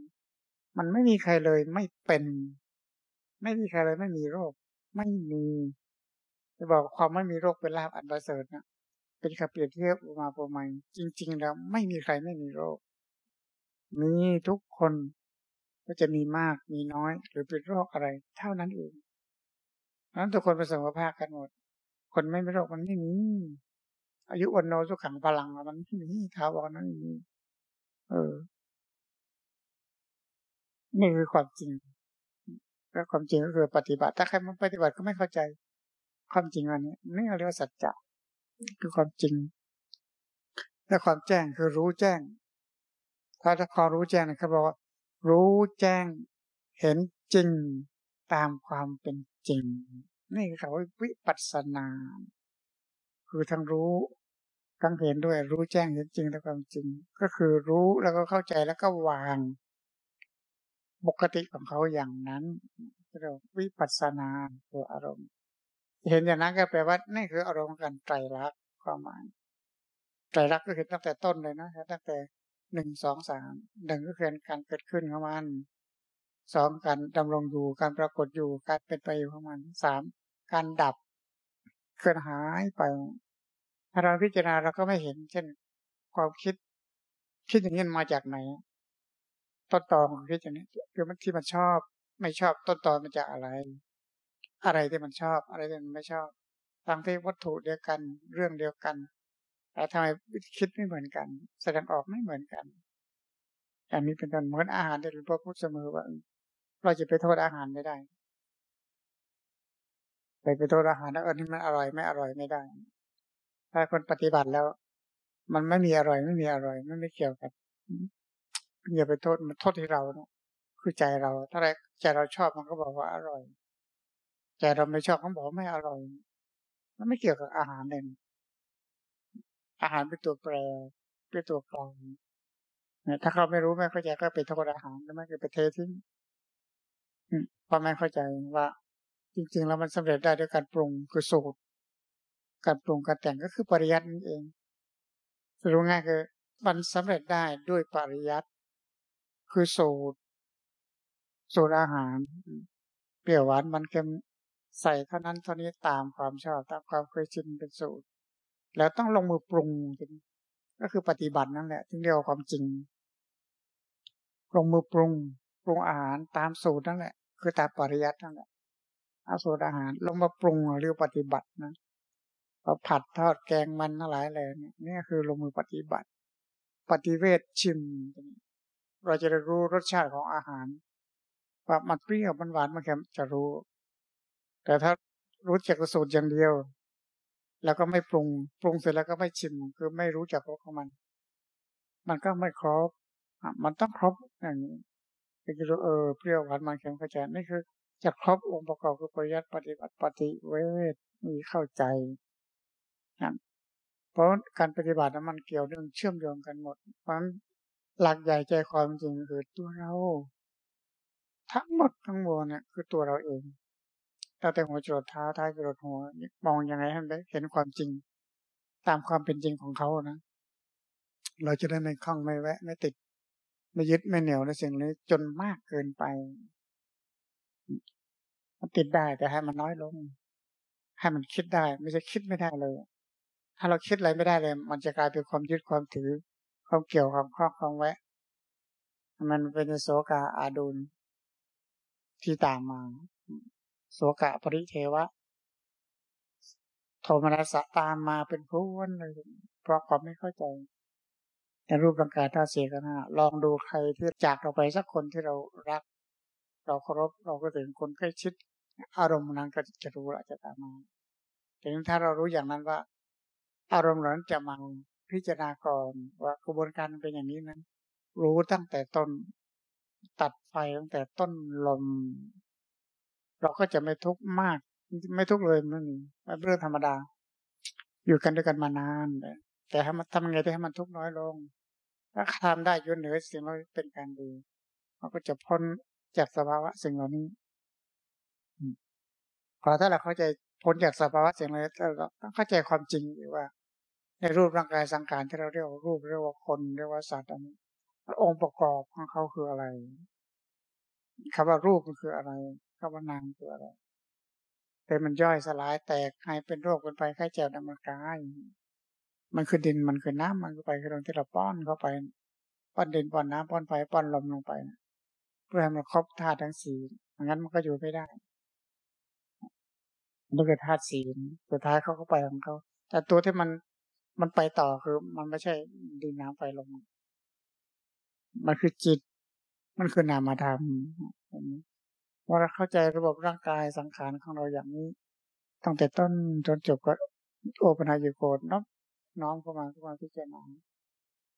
มันไม่มีใครเลยไม่เป็น ไม่มีใครเลยไม่มีโรค ไม่มีจะบอกความไม่มีโรคเป็นลาภอันประเสริฐนะเป็นคำเปรียบเทียบออกมาประมาณจริง ๆ แล้วไม่มีใครไม่มีโรค มีทุกคน ก็จะมีมากมีน้อย หรือเป็นโรคอะไร เท่านั้นเองนั้นทุกคนป็นสมภาพกันหมด คนไม่มีโรคมันไม่มี อายุวันโนสุขังพลังมันไม่มีท้าวรนั้นไม่มีเออนี่คือความจริงแล้วความจริงก็คือปฏิบัติ ถ้าใครมันปฏิบัติก็ไม่เข้าใจ ความจริงอันนี้นี่เรียกว่าสัจจะคือความจริงและความแจ้งคือรู้แจ้ง ถ้าถ้าคอรู้แจ้งนะเขาบอกว่า รู้แจ้ง เห็นจริงตามความเป็นจริง นี่คือคำว่าวิปัสสนา คือทั้งรู้ทั้งเห็นด้วยรู้แจ้งเห็นจริงตามความจริง ก็คือรู้แล้วก็เข้าใจแล้วก็วางปกติของเขาอย่างนั้นเรียกวิปัสสนาตัวอารมณ์ เห็นอย่างนั้นก็แปลว่านี่คืออารมณ์การไตรลักษณ์ความหมายไตรลักษณ์ก็คือตั้งแต่ต้นเลยนะตั้งแต่ หนึ่งสองสามหนึ่งก็คือการเกิดขึ้นของมันสองการดำรงอยู่การปรากฏอยู่การเป็นไปอยู่ของมันสามการดับเคลื่อนหายไป ถ้าเราพิจารณาเราก็ไม่เห็น เช่น ความคิด คิดอย่างนี้มาจากไหน ต้นตอของคิดอย่างนี้คือมันที่มันชอบ ไม่ชอบต้นตอมันจากอะไร อะไรที่มันชอบ อะไรที่มันไม่ชอบทั้งที่วัตถุเดียวกัน เรื่องเดียวกัน แต่ทำไมคิดไม่เหมือนกัน แสดงออกไม่เหมือนกันอย่างนี้เป็นต้นเหมือนอาหารที่หลวงพ่อพูดเสมอว่า เราจะไปโทษอาหารไม่ได้ไปไปโทษอาหารแล้วอันนี้มันอร่อยไม่อร่อยไม่ได้ ถ้าคนปฏิบัติแล้ว มันไม่มีอร่อยไม่มีอร่อยไม่ไม่เกี่ยวกับอย่าไปโทษมันโทษที่เราเนาะคือใจเรา ถ้าใจเราชอบมันก็บอกว่าอร่อยใจเราไม่ชอบเขาบอกไม่อร่อยมันไม่เกี่ยวกับอาหารเลย อาหารเป็นตัวแปรเป็นตัวกลางถ้าเขาไม่รู้ไม่เข้าใจก็ไปโทษอาหารแล้วไม่ก็ไปเททิ้งเพราะไม่เข้าใจว่า จริง ๆ แล้วมันสำเร็จได้ด้วยการปรุงคือสูตร การปรุงการแต่งก็คือปริยัตินั่นเองสรุปง่ายคือ มันสำเร็จได้ด้วยปริยัติคือสูตร สูตรอาหาร เปรี้ยวหวานมันเค็มใส่เท่านั้นเท่านี้ตามความชอบตามความเคยชินเป็นสูตร แล้วต้องลงมือปรุงก็คือปฏิบัตินั่นแหละที่เรียกว่าความจริง ลงมือปรุง ปรุงอาหารตามสูตรนั่นแหละ คือตามปริยัตินั่นแหละเอาสูตรอาหาร ลงมาปรุงเรียกปฏิบัตินะผัดทอดแกงมันอะไรอะไรเนี่ยนี่คือลงมือปฏิบัติ ปฏิเวทชิม เราจะได้รู้รสชาติของอาหารว่ามันเปรี้ยวมันหวานมันเค็มจะรู้ แต่ถ้ารู้จักสูตรอย่างเดียว แล้วก็ไม่ปรุง ปรุงเสร็จแล้วก็ไม่ชิมคือไม่รู้จักรสของมัน มันก็ไม่ครบมันต้องครบอย่างนี้คือรู้เออเปรี้ยวหวานมันเค็มเข้าใจนี่คือจะครบองค์ประกอบคือปริยัติปฏิบัติปฏิเวทมีเข้าใจนะเพราะการปฏิบัติมันเกี่ยวเนื่องเชื่อมโยงกันหมดเพราะหลักใหญ่ใจความจริงคือตัวเรา ทั้งหมดทั้งมวลเนี่ยคือตัวเราเอง ตั้งแต่หัวจรดเท้าท้ายจรดหัว มองยังไงให้ได้เห็นความจริง ตามความเป็นจริงของเขานะ เราจะได้ไม่คล้องไม่แวะ ไม่ติด ไม่ยึดไม่เหนียวในสิ่งนี้จนมากเกินไป มันติดได้แต่ให้มันน้อยลง ให้มันคิดได้ ไม่ใช่คิดไม่ได้เลย ถ้าเราคิดอะไรไม่ได้เลย มันจะกลายเป็นความยึดความถือ ความเกี่ยวความครอบความแวะ มันเป็นโสกาอาดุลที่ตามมา โสกะปริเทวะ โทมนัสตามมาเป็นพวนเลย เพราะความไม่เข้าใจในรูปร่างกายท่าเสียกันนะลองดูใครที่จากเราไปสักคนที่เรารัก เราเคารพเราก็ถึงคนใกล้ชิด อารมณ์นั้นก็จะรู้ละจะตามมาแต่ถ้าเรารู้อย่างนั้นว่า อารมณ์นั้นจะมาพิจารณาก่อนว่ากระบวนการเป็นอย่างนี้นั้น รู้ตั้งแต่ต้น ตัดไฟตั้งแต่ต้นลม เราก็จะไม่ทุกข์มาก ไม่ทุกข์เลยมันมันเรื่องธรรมดา อยู่กันด้วยกันมานานแต่ให้มันทำไงที่ให้มันทุกข์น้อยลง ถ้าทำได้ยนเหนือสิ่งนั้เป็นการดีมันก็จะพ้นจากสภาวะสิ่งเหล่านี้พอถ้าเราเข้าใจพ้นจากสภาวะสิ่งเหล่านี้เราต้องเข้าใจความจริงว่า ในรูปร่างกายสังขารที่เราเรียกว่ารูปเรียกว่าคนเรียกว่าสัตว์อันนี้องค์ประกอบของเขาคืออะไรคำว่ารูปมันคืออะไร คำว่านามคืออะไรแต่มันย่อยสลายแตกให้เป็นโรคเป็นไปไข้เจ็บดำมันกายมันคือดินมันคือน้ำมันคือไปคือตรงที่เราป้อนเข้าไปป้อนดินป้อนน้ำป้อนไฟป้อนลมลงไป เพื่อให้มันครบธาตุทั้งสี่งั้นมันก็อยู่ไม่ได้มันคือธาตุสี่สุดท้ายเขาก็ไปของเขาแต่ตัวที่มันมันไปต่อคือ มันไม่ใช่ดินน้ำไฟลมมันคือจิต มันคือนามธรรม ว่าเราเข้าใจระบบร่างกายสังขารของเราอย่างนี้ ตั้งแต่ต้นจนจบก็โอปัญญโกดน้อมน้อมเข้ามาเข้ามาพิจารณา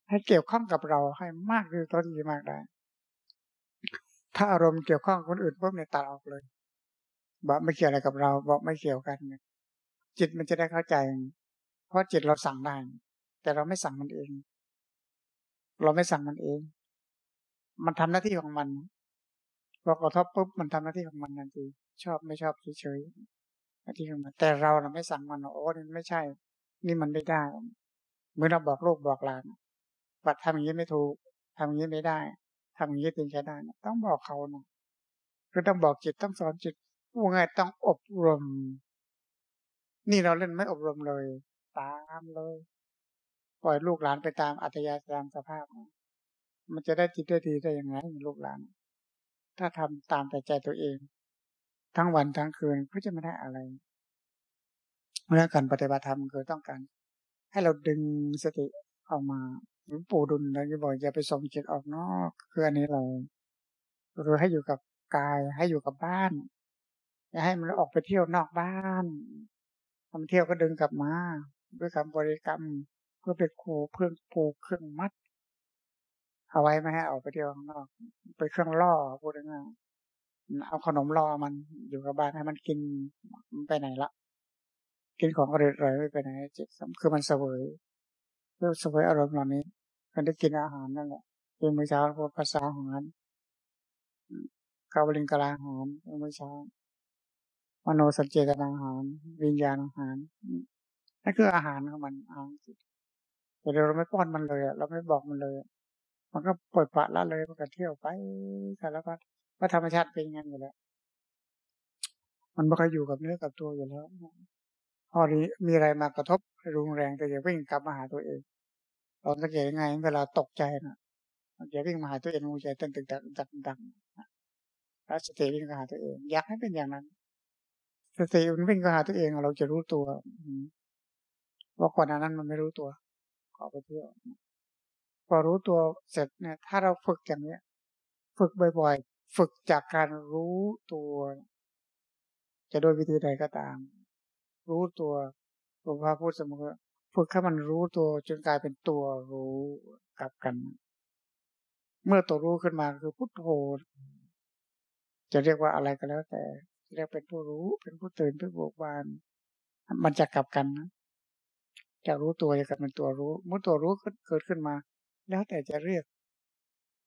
ให้เกี่ยวข้องกับเราให้มากคือต้นดีมากได้ ถ้าอารมณ์เกี่ยวข้องคนอื่นปุ๊บเนี่ยตัดออกเลยบอกไม่เกี่ยวอะไรกับเรา บอกไม่เกี่ยวกัน จิตมันจะได้เข้าใจ เพราะจิตเราสั่งได้ แต่เราไม่สั่งมันเอง เราไม่สั่งมันเอง มันทำหน้าที่ของมัน พอกระทบปุ๊บมันทำหน้าที่ของมันทันทีชอบไม่ชอบเฉยๆหน้าที่ของมันแต่เราเราไม่สั่งมันโอ้นี่ไม่ใช่ นี่มันไม่ได้เมื่อเราบอกลูกบอกหลานว่าทำอย่างนี้ไม่ถูกทำอย่างนี้ไม่ได้ทำอย่างนี้ถึงจะได้ต้องบอกเขานะคือต้องบอกจิตต้องสอนจิตว่าไงต้องอบรม นี่เราเล่นไม่อบรมเลย ตามเลย ปล่อยลูกหลานไปตามอัตยาตามสภาพ มันจะได้จิตได้ดีได้ยังไงลูกหลาน ถ้าทำตามแต่ใจตัวเอง ทั้งวันทั้งคืนก็จะไม่ได้อะไรเรื่อการปฏิบัติธรรมคือต้องการ ให้เราดึงสติออกมาหลวงปู่ดุลเราจะบอกอย่าไปส่งจิตออกนอกคืออันนี้เราหรือให้อยู่กับกายให้อยู่กับบ้าน อย่าให้มันออกไปเที่ยวนอกบ้านทำเที่ยวก็ดึงกลับมา ด้วยคำบริกรรมเพื่อเป็นโคเพื่อผูเครื่องมัด เอาไว้ไม่ให้ออกไปเที่ยวข้างนอกไปเครื่องล่อพูดง่ายเอาขนมล่อมันอยู่กับบ้านให้มันกินมันไปไหนละกินของอร่อยๆไม่ไปไหนจิตคือมันเสวยเพื่อเสวยอารมณ์เหล่านี้มันได้กินอาหารนั่นแหละเป็นมื้อเช้าพูดภาษาของมันกาวลิงกลาอาหารมื้อเช้ามโนสัจเจตนาอาหาร วิญญาณอาหารนั่นคืออาหารของมันอาหารแต่เราไม่ป้อนมันเลยเราไม่บอกมันเลย มันก็ปล่อยปละละเลยมันก็เที่ยวไปสารพัดว่าธรรมชาติเป็นย่างนั้นอยู่แล้ว มันไม่ค่อยอยู่กับเนื้อกับตัวอยู่แล้วพอนี้มีอะไรมากระทบรุนแรงแต่อย่าวิ่งกลับมาหาตัวเองเราสังเกตยังไงเวลาตกใจนะอย่าวิ่งมาหาตัวเองหัวใจต้นตึกตักตักตักแล้วสติวิ่งมาหาตัวเอง อยากให้เป็นอย่างนั้นสติมันวิ่งมาหาตัวเองเราจะรู้ตัวว่าก่อนนั้นมันไม่รู้ตัวขอไปเที่ยว อรู้ตัวเสร็จเนี่ย ถ้าเราฝึกอย่างเนี้ย ฝึกบ่อยๆ ฝึกจากการรู้ตัว จะโดยวิธีใดก็ตาม รู้ตัวหลวงพ่อพูดเสมอฝึกให้มันรู้ตัวจนกลายเป็นตัวรู้กลับกัน เมื่อตัวรู้ขึ้นมาคือพุทโธจะเรียกว่าอะไรก็แล้วแต่เรียกเป็นผู้รู้เป็นผู้ตื่นเป็นผู้บานมันจะกลับกันนะจะรู้ตัวจะกลับเป็นตัวรู้เมื่อตัวรู้เกิดขึ้นมา แล้วแต่จะเรียก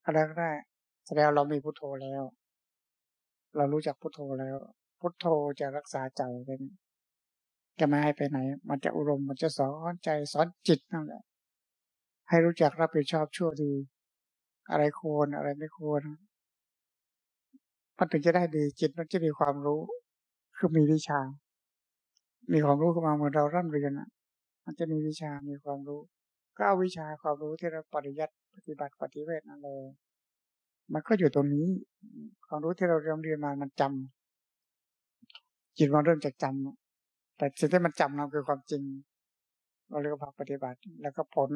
อะไรก็ได้แสดงเรามีพุทโธแล้ว เรารู้จักพุทโธแล้ว พุทโธจะรักษาใจเป็นจะไม่ให้ไปไหน มันจะอุรมมันจะสอนใจสอนจิตนั่นแหละ ให้รู้จักรับผิดชอบชั่วดี อะไรควรอะไรไม่ควรมันถึงจะได้ดีจิตมันจะมีความรู้ คือมีวิชา มีความรู้ขึ้นมาเหมือนเราร่ำเรียนอะ มันจะมีวิชามีความรู้ ก็เอาวิชาความรู้ที่เราปริยัติปฏิบัติปฏิเวทนั่นเลยมันก็อยู่ตรงนี้ ความรู้ที่เราเรียนเรียนมามันจำจิตมันเริ่มจากจำแต่สิ่งที่มันจำนั่นคือความจริง เราเรียกว่าปฏิบัติ แล้วก็ผล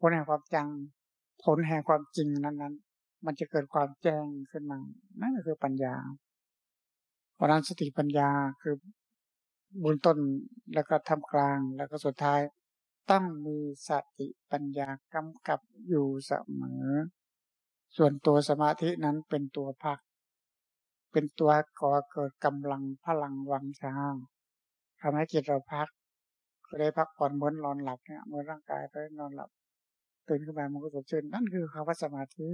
ผลแห่งความจัง ผลแห่งความจริงนั้นมันจะเกิดความแจ้งขึ้นมา นั่นก็คือปัญญา เพราะนั้นสติปัญญาคือบุญต้นแล้วก็ทำกลางแล้วก็สุดท้าย ต้องมีสติปัญญากำกับอยู่เสมอ ส่วนตัวสมาธินั้นเป็นตัวพัก เป็นตัวก่อเกิดกำลังพลังวังชาทำให้จิตเราพักก็ได้พักผ่อนเหมือนนอนหลับเนี่ยเหมื่อร่างกายไปนอนหลับ ตื่นขึ้นมามันก็สดชื่นนั่นคือคำว่าสมาธิ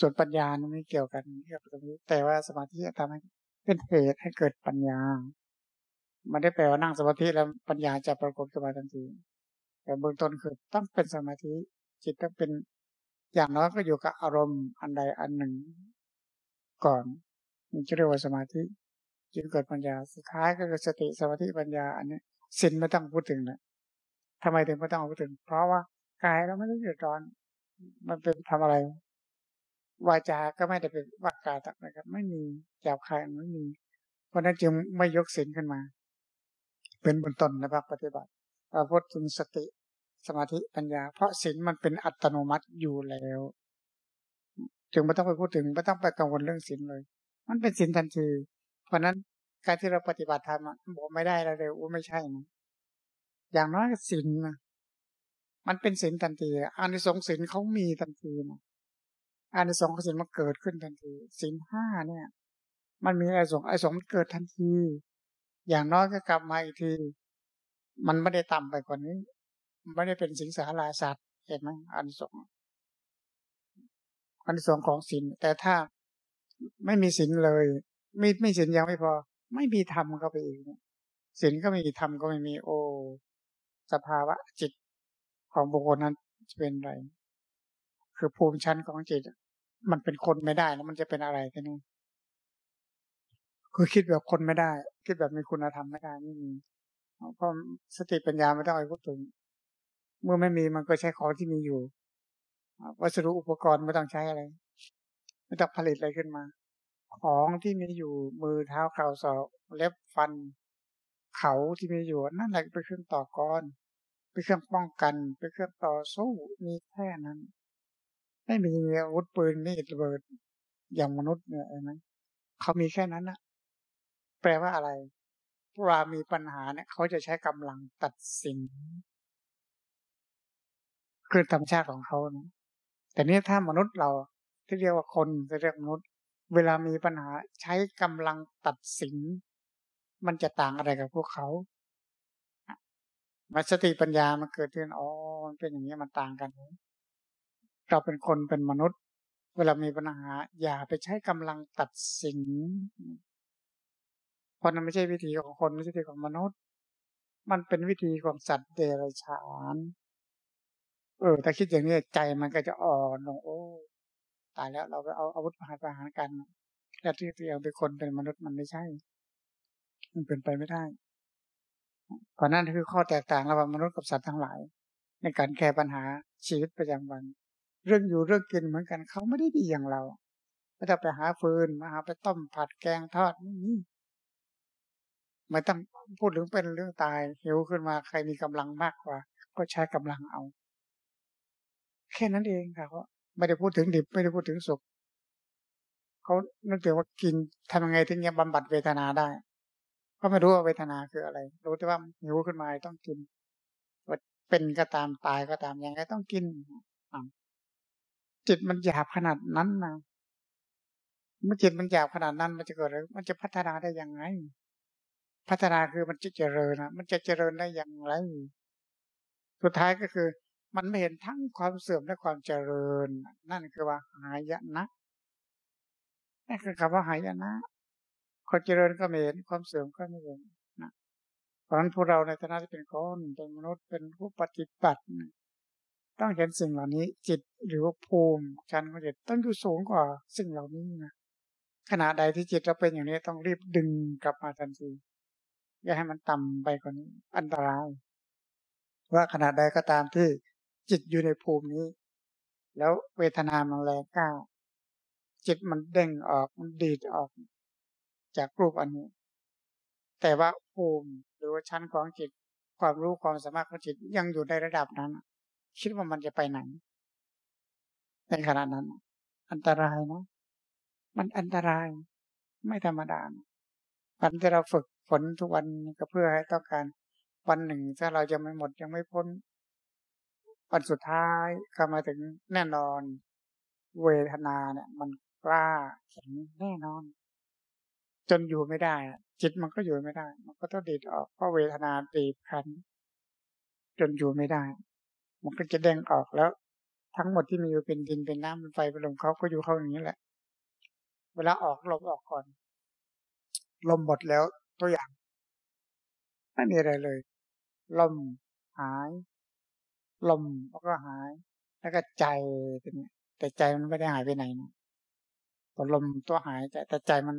ส่วนปัญญาไม่เกี่ยวกันเกี่ยวกับตรงนี้แต่ว่าสมาธิจะทำให้เป็นเหตุให้เกิดปัญญา มันได้แปลว่านั่งสมาธิแล้วปัญญาจะปรากฏขึ้นมาทันที แต่เบื้องต้นคือต้องเป็นสมาธิ จิตต้องเป็นอย่างน้อยก็อยู่กับอารมณ์อันใดอันหนึ่ง ก่อนมันจะเรียกว่าสมาธิจึงเกิดปัญญาสุดท้ายก็คือสติสมาธิปัญญา อันนี้สินไม่ต้องพูดถึงนะทำไมถึงไม่ต้องพูดถึง เพราะว่ากายเราไม่ได้เดือดร้อน มันเป็นทำอะไรวาจาก็ไม่ได้เป็นวากาตักนะครับ ไม่มีจับใครไม่มี เพราะนั้นจึงไม่ยกศีลขึ้นมา เป็นบนต้นนะครับปฏิบัติเราพูดถึงสติสมาธิปัญญา เพราะศีลมันเป็นอัตโนมัติอยู่แล้ว จึงไม่ต้องไปพูดถึงไม่ต้องไปกังวลเรื่องศีลเลย มันเป็นศีลทันที เพราะนั้นการที่เราปฏิบัติธรรมบอกไม่ได้แล้วเลยว่าไม่ใช่นะอย่างน้อยศีลนะมันเป็นศีลทันทีอานิสงส์ศีลเขามีทันทีนะอานิสงส์ของศีลมันเกิดขึ้นทันทีศีลห้าเนี่ย มันมีอานิสงส์อานิสงส์มันเกิดทันที อย่างน้อยก็กลับมาอีกที มันไม่ได้ต่ำไปกว่านี้ ไม่ได้เป็นสิงสาราสัตว์เห็นไหมอานิสงอานิสงของศีลแต่ถ้าไม่มีศีลเลยไม่ไม่ศีลยังไม่พอ ไม่มีธรรมก็ไปอีกศีลก็ไม่มีธรรมก็ไม่มีโอ สภาวะจิตของบุคคลนั้นจะเป็นอะไร คือภูมิชั้นของจิต มันเป็นคนไม่ได้แล้วมันจะเป็นอะไรกันนี่ คือคิดแบบคนไม่ได้ คิดแบบมีคุณธรรมไม่ได้ไม่มีเพราะสติปัญญาไม่ต้องไปพูดถึงเมื่อไม่มีมันก็ใช้ของที่มีอยู่วัสดุอุปกรณ์ไม่ต้องใช้อะไร ไม่ต้องผลิตอะไรขึ้นมา ของที่มีอยู่มือเท้าเข่าศอกเล็บฟัน เขาที่มีอยู่นั่นแหละเป็นเครื่องต่อกรเป็นเครื่องป้องกันเป็นเครื่องต่อสู้มีแค่นั้น ไม่มีอาวุธปืนมีดระเบิดอย่างมนุษย์เนี่ยนะเขามีแค่นั้นนะ แปลว่าอะไรเวลามีปัญหาเนี่ยเขาจะใช้กำลังตัดสิน คือธรรมชาติของเขานะแต่นี้ถ้ามนุษย์เราที่เรียกว่าคนจะเรียกมนุษย์ เวลามีปัญหาใช้กำลังตัดสิน มันจะต่างอะไรกับพวกเขามาสติปัญญามันเกิดขึ้นอ๋อมันเป็นอย่างนี้มันต่างกัน เราเป็นคนเป็นมนุษย์ เวลามีปัญหา อย่าไปใช้กำลังตัดสิน เพราะนั้นไม่ใช่วิธีของคนไม่ใช่วิธีของมนุษย์ มันเป็นวิธีของสัตว์เดรัจฉาน เออ ถ้าคิดอย่างนี้ใจมันก็จะอ่อนลงโอ้ตายแล้วเราไปเอาอาวุธมาหาประหารกัน แล้วที่ตัวเองเป็นคนเป็นมนุษย์มันไม่ใช่ มันเป็นไปไม่ได้เพราะนั่นคือข้อแตกต่างระหว่างมนุษย์กับสัตว์ทั้งหลาย ในการแก้ปัญหาชีวิตประจำวัน เรื่องอยู่เรื่องกินเหมือนกันเขาไม่ได้ดีอย่างเราไม่ต้องไปหาฟืนมาหาไปต้มผัดแกงทอดนี่ ไม่ต้องพูดถึงเป็นเรื่องตายหิวขึ้นมาใครมีกำลังมากกว่า ก็ใช้กำลังเอา แค่นั้นเองค่ะเขาไม่ได้พูดถึงดิบไม่ได้พูดถึงสุกเขานึกถึงว่ากินทำยังไงถึงจะบำบัดเวทนาได้ก็ไม่รู้ว่าเวทนาคืออะไร รู้แต่ว่าหิวขึ้นมาต้องกินว่าเป็นก็ตามตายก็ตามยังไงต้องกินจิตมันหยาบขนาดนั้นนะเมื่อจิตมันหยาบขนาดนั้นมันจะเกิดอะไรมันจะพัฒนาได้ยังไง พัฒนาคือมันจะเจริญนะมันจะเจริญได้อย่างไร สุดท้ายก็คือ มันไม่เห็นทั้งความเสื่อมและความเจริญ นั่นคือว่าหายนะนั่นคือคำว่าหายนะความเจริญก็ไม่เห็นความเสื่อมก็ไม่เห็นนะเพราะฉะนั้นพวกเราในฐานะที่เป็นคนเป็นมนุษย์เป็นผู้ปฏิบัติต้องเห็นสิ่งเหล่านี้ จิตหรือว่าภูมิชั้นของจิตต้องอยู่สูงกว่าสิ่งเหล่านี้นะขณะใดที่จิตเราเป็นอย่างนี้ต้องรีบดึงกลับมาทันที อย่าให้มันต่ำไปกว่านี้อันตราย ว่าขณะใดก็ตามที่จิตอยู่ในภูมินี้ แล้วเวทนามันแรงก้าวจิตมันเด้งออกมันดีดออก จากรูปอันนี้ แต่ว่าภูมิหรือว่าชั้นของจิต ความรู้ความสามารถของจิตยังอยู่ในระดับนั้น คิดว่ามันจะไปไหนในขณะนั้น อันตรายนะ มันอันตราย ไม่ธรรมดาวันที่เราฝึก ฝนทุกวันก็เพื่อให้ต้องการ วันหนึ่งถ้าเราจะไม่หมดยังไม่พ้น วันสุดท้ายก็มาถึงแน่นอน เวทนาเนี่ย มันกล้าแข็งแน่นอน จนอยู่ไม่ได้ จิตมันก็อยู่ไม่ได้ มันก็ต้องดีดออกเพราะเวทนาตีบคันจนอยู่ไม่ได้ มันก็จะแดงออกแล้ว ทั้งหมดที่มีอยู่เป็นดินเป็นน้ำเป็นไฟเป็นลมเขาก็อยู่เข้าอย่างนี้แหละ เวลาออกลมออกก่อน ลมหมดแล้ว ตัวอย่าง ไม่มีอะไรเลย ลมหาย ลมก็หาย แล้วก็ใจเป็นแต่ใจมันไม่ได้หายไปไหนนะตัวลมตัวหายแต่แต่ใจมัน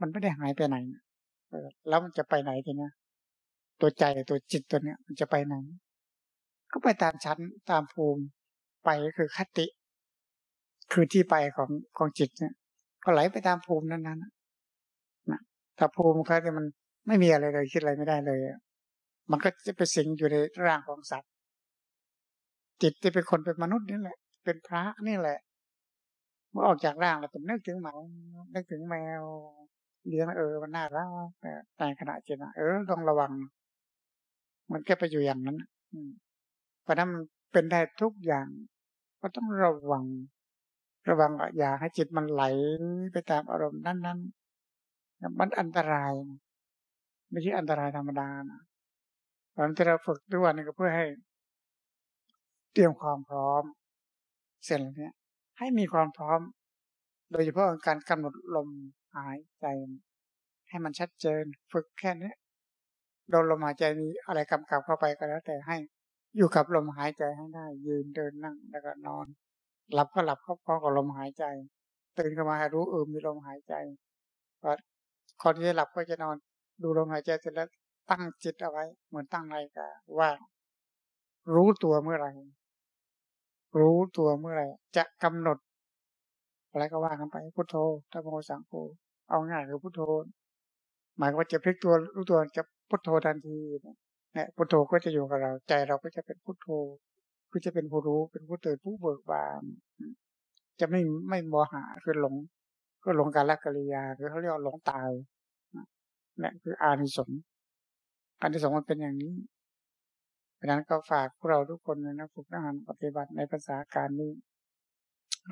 มันไม่ได้หายไปไหนนะแล้วมันจะไปไหนทีเนี้ยตัวใจตัวจิตตัวเนี้ยมันจะไปไหน ก็ไปตามชั้นตามภูมิไปก็คือคติ คือที่ไปของของจิตเนี่ยก็ไหลไปตามภูมินั้นๆ ถ้าภูมิเขาเนี่ยมันไม่มีอะไรเลยคิดอะไรไม่ได้เลย มันก็จะไปสิงอยู่ในร่างของสัตว์ จิตที่เป็นคนเป็นมนุษย์นี่แหละ เป็นพระนี่แหละเมื่อออกจากร่างแล้วเป็นนึกถึงหมานึกถึงแมวเลี้ยงเออมันน่ารักแต่ขณะจิตนะเออต้องระวัง มันแค่ไปอยู่อย่างนั้นเพราะนั้นมันเป็นได้ทุกอย่าง ก็ต้องระวัง ระวังอย่าให้จิตมันไหลไปตามอารมณ์นั้น มันอันตราย ไม่ใช่อันตรายธรรมดานะตอนที่เราฝึกด้วยวันนี้ก็เพื่อให้ เตรียมความพร้อม เสร็จแล้วเนี่ยให้มีความพร้อม โดยเฉพาะการกำหนดลมหายใจ ให้มันชัดเจนฝึกแค่นี้โดนลมหายใจมีอะไรกำกับเข้าไปก็แล้ว แต่ให้อยู่กับลมหายใจให้ได้ ยืนเดินนั่งแล้วก็นอน หลับก็หลับเข้าพอกับลมหายใจ ตื่นขึ้นมาให้รู้เออมีลมหายใจ พอคนที่จะหลับก็จะนอน ดูลมหายใจเสร็จแล้วตั้งจิตเอาไว้ เหมือนตั้งนาฬิกาว่า รู้ตัวเมื่อไหร่รู้ตัวเมื่อไหร่จะกำหนด อะไรก็ว่ากันไปพุทโธถ้าโมสังโฆเอาง่ายคือพุทโธ หมายว่าจะพลิกตัวรู้ตัวจะพุทโธทันทีเนี่ยพุทโธก็จะอยู่กับเรา ใจเราก็จะเป็นพุทโธก็จะเป็นผู้รู้เป็นผู้ตื่นผู้เบิกบานจะไม่ไม่โมหะคือหลง ก็หลงการละกิริยาคือเขาเรียกหลงตายนี่คืออานิสงส์อานิสงส์มันเป็นอย่างนี้ดังนั้นก็ฝากพวกเราทุกคนนะฝึกทหารปฏิบัติในภาษาการนี้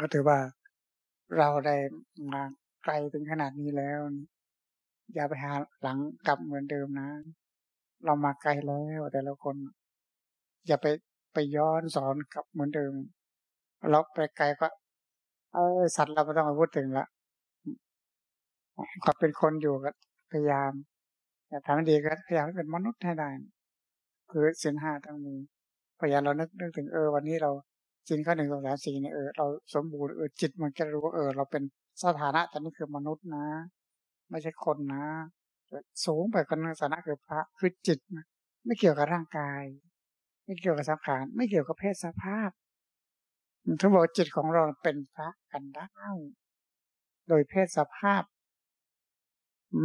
ก็ถือว่าเราได้มาไกลถึงขนาดนี้แล้ว อย่าไปหาหลังกลับเหมือนเดิมนะ เรามาไกลแล้วแต่ละคน อย่าไปไปย้อนสอนกลับเหมือนเดิมเราไปไกลก็เออสัตว์เราไม่ต้องมาพูดถึงละ ก็เป็นคนอยู่กับพยายามแต่ทำให้ดีก็พยายามให้เป็นมนุษย์ให้ได้ คือสินห้าต้องมีพยายามเรานึกนึกถึงเออวันนี้เราสินข้อหนึ่งสองสามสี่เนี่ยเออเราสมบูรณ์เออจิตมันจะรู้ว่าเออ เราเป็นสถานะตอนนี้คือมนุษย์นะ ไม่ใช่คนนะสูงไปกันสถานะคือพระคือจิตนะไม่เกี่ยวกับร่างกาย ไม่เกี่ยวกับสังขารไม่เกี่ยวกับเพศสภาพทั้งบอกจิตของเราเป็นพระกันได้โดยเพศสภาพ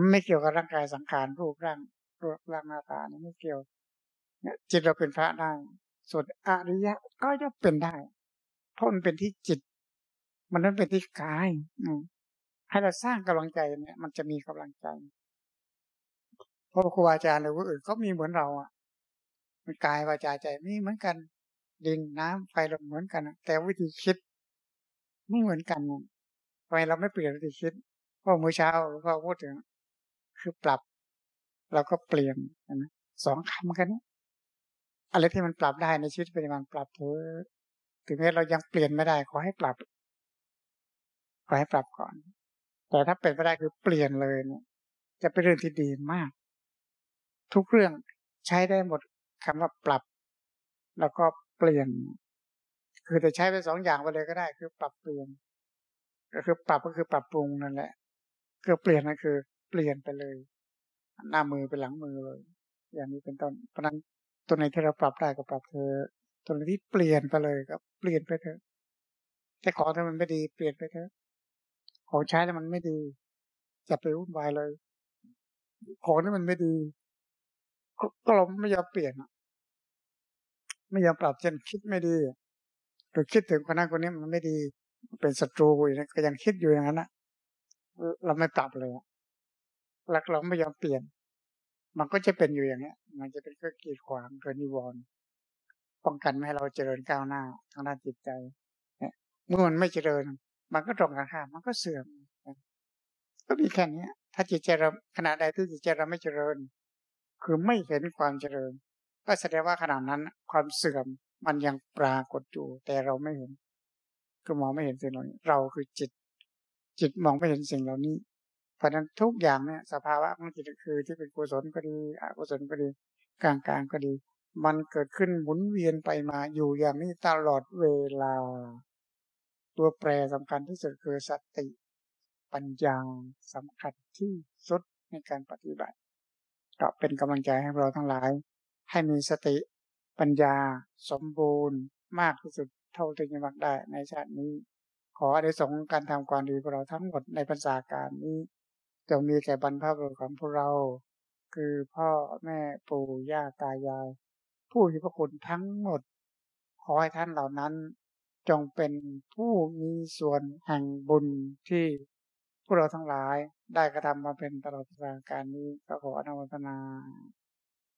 ไม่เกี่ยวกับร่างกายสังขารรูปร่างรูปร่างหน้าตานี่ไม่เกี่ยวเนี่ยจิตเราเป็นพระได้ส่วนอริยะก็จะเป็นได้เพราะมันเป็นที่จิต มันนั้นเป็นที่กายให้เราสร้างกำลังใจเนี่ย มันจะมีกำลังใจเพราะครูอาจารย์หรือว่าอื่นก็มีเหมือนเราอะมันกายวาจาใจมีเหมือนกัน ดินน้ำไฟลมเหมือนกัน แต่วิธีคิด ไม่เหมือนกันทำไมเราไม่เปลี่ยนวิธีคิดพราะเมื่อเช้าหลวงพ่อพูดถึง คือปรับเราก็เปลี่ยนนะสองคำกันอะไรที่มันปรับได้ในชีวิตปัจจุบันปรับเถอะถึงแม้เรายังเปลี่ยนไม่ได้ ขอให้ปรับ ขอให้ปรับก่อน แต่ถ้าเป็นไม่ได้คือเปลี่ยนเลยเนี่ย จะเป็นเรื่องที่ดีมาก ทุกเรื่องใช้ได้หมดคำว่าปรับ แล้วก็เปลี่ยน คือจะใช้ไปสองอย่างไปเลยก็ได้ คือปรับเปลี่ยนก็คือปรับก็คือปรับปรุงนั่นแหละคือเปลี่ยนนั่นคือ เปลี่ยนไปเลย หน้ามือเป็นหลังมือเลย อย่างนี้เป็นต้นเพราะนั้นตัวไหนที่เราปรับได้ก็ปรับเธอตัวไหนที่เปลี่ยนไปเลยก็เปลี่ยนไปเถอะแต่ของที่มันไม่ดีเปลี่ยนไปเถอะของใช้แล้วมันไม่ดีจะไปวุ่นวายเลย ของที่มันไม่ดีก็เราไม่ยอมเปลี่ยนไม่ยอมปรับเช่นคิดไม่ดีหรือคิดถึงคนนั้นคนนี้มันไม่ดีเป็นศัตรูอยู่นะก็ยังคิดอยู่อย่างนั้นนะเราไม่ปรับเลย แล้วเราไม่ยอมเปลี่ยน มันก็จะเป็นอยู่อย่างนี้มันจะเป็นเครื่องกีดขวางเกินนิวรณ์ป้องกันไม่ให้เราเจริญก้าวหน้าทางด้านจิตใจเมื่อมันไม่เจริญ มันก็ตรงกันข้ามมันก็เสื่อมก็มีแค่นี้ถ้าจิตใจเราขณะใดที่จิตใจเราไม่เจริญ คือไม่เห็นความเจริญ ก็แสดงว่าขณะนั้นความเสื่อมมันยังปรากฏอยู่แต่เราไม่เห็น คือมองไม่เห็นสิ่งเหล่านี้ เราคือจิต จิตมองไม่เห็นสิ่งเหล่านี้ เพราะนั้นทุกอย่างเนี่ยสภาวะของจิตคือที่เป็นกุศลก็ดีอกุศลก็ดีกลางกลางก็ดี มันเกิดขึ้นหมุนเวียนไปมาอยู่อย่างนี้ตลอดเวลา ตัวแปรสำคัญที่สุดคือสติ ปัญญาสำคัญที่สุดในการปฏิบัติก็เป็นกำลังใจให้เราทั้งหลาย ให้มีสติปัญญาสมบูรณ์มากที่สุดเท่าที่จะมักได้ในชาตินี้ ขอได้สงการทำความดีของเราทั้งหมดในภาษาการนี้ จงมีแก่บรรพบุรุษของพวกเรา คือพ่อแม่ปู่ย่าตายาย ผู้ที่พระคุณทั้งหมด ขอให้ท่านเหล่านั้น จงเป็นผู้มีส่วนแห่งบุญที่พวกเราทั้งหลายได้กระทำมาเป็นตลอดกาลนี้ก็ขออนุโมทนา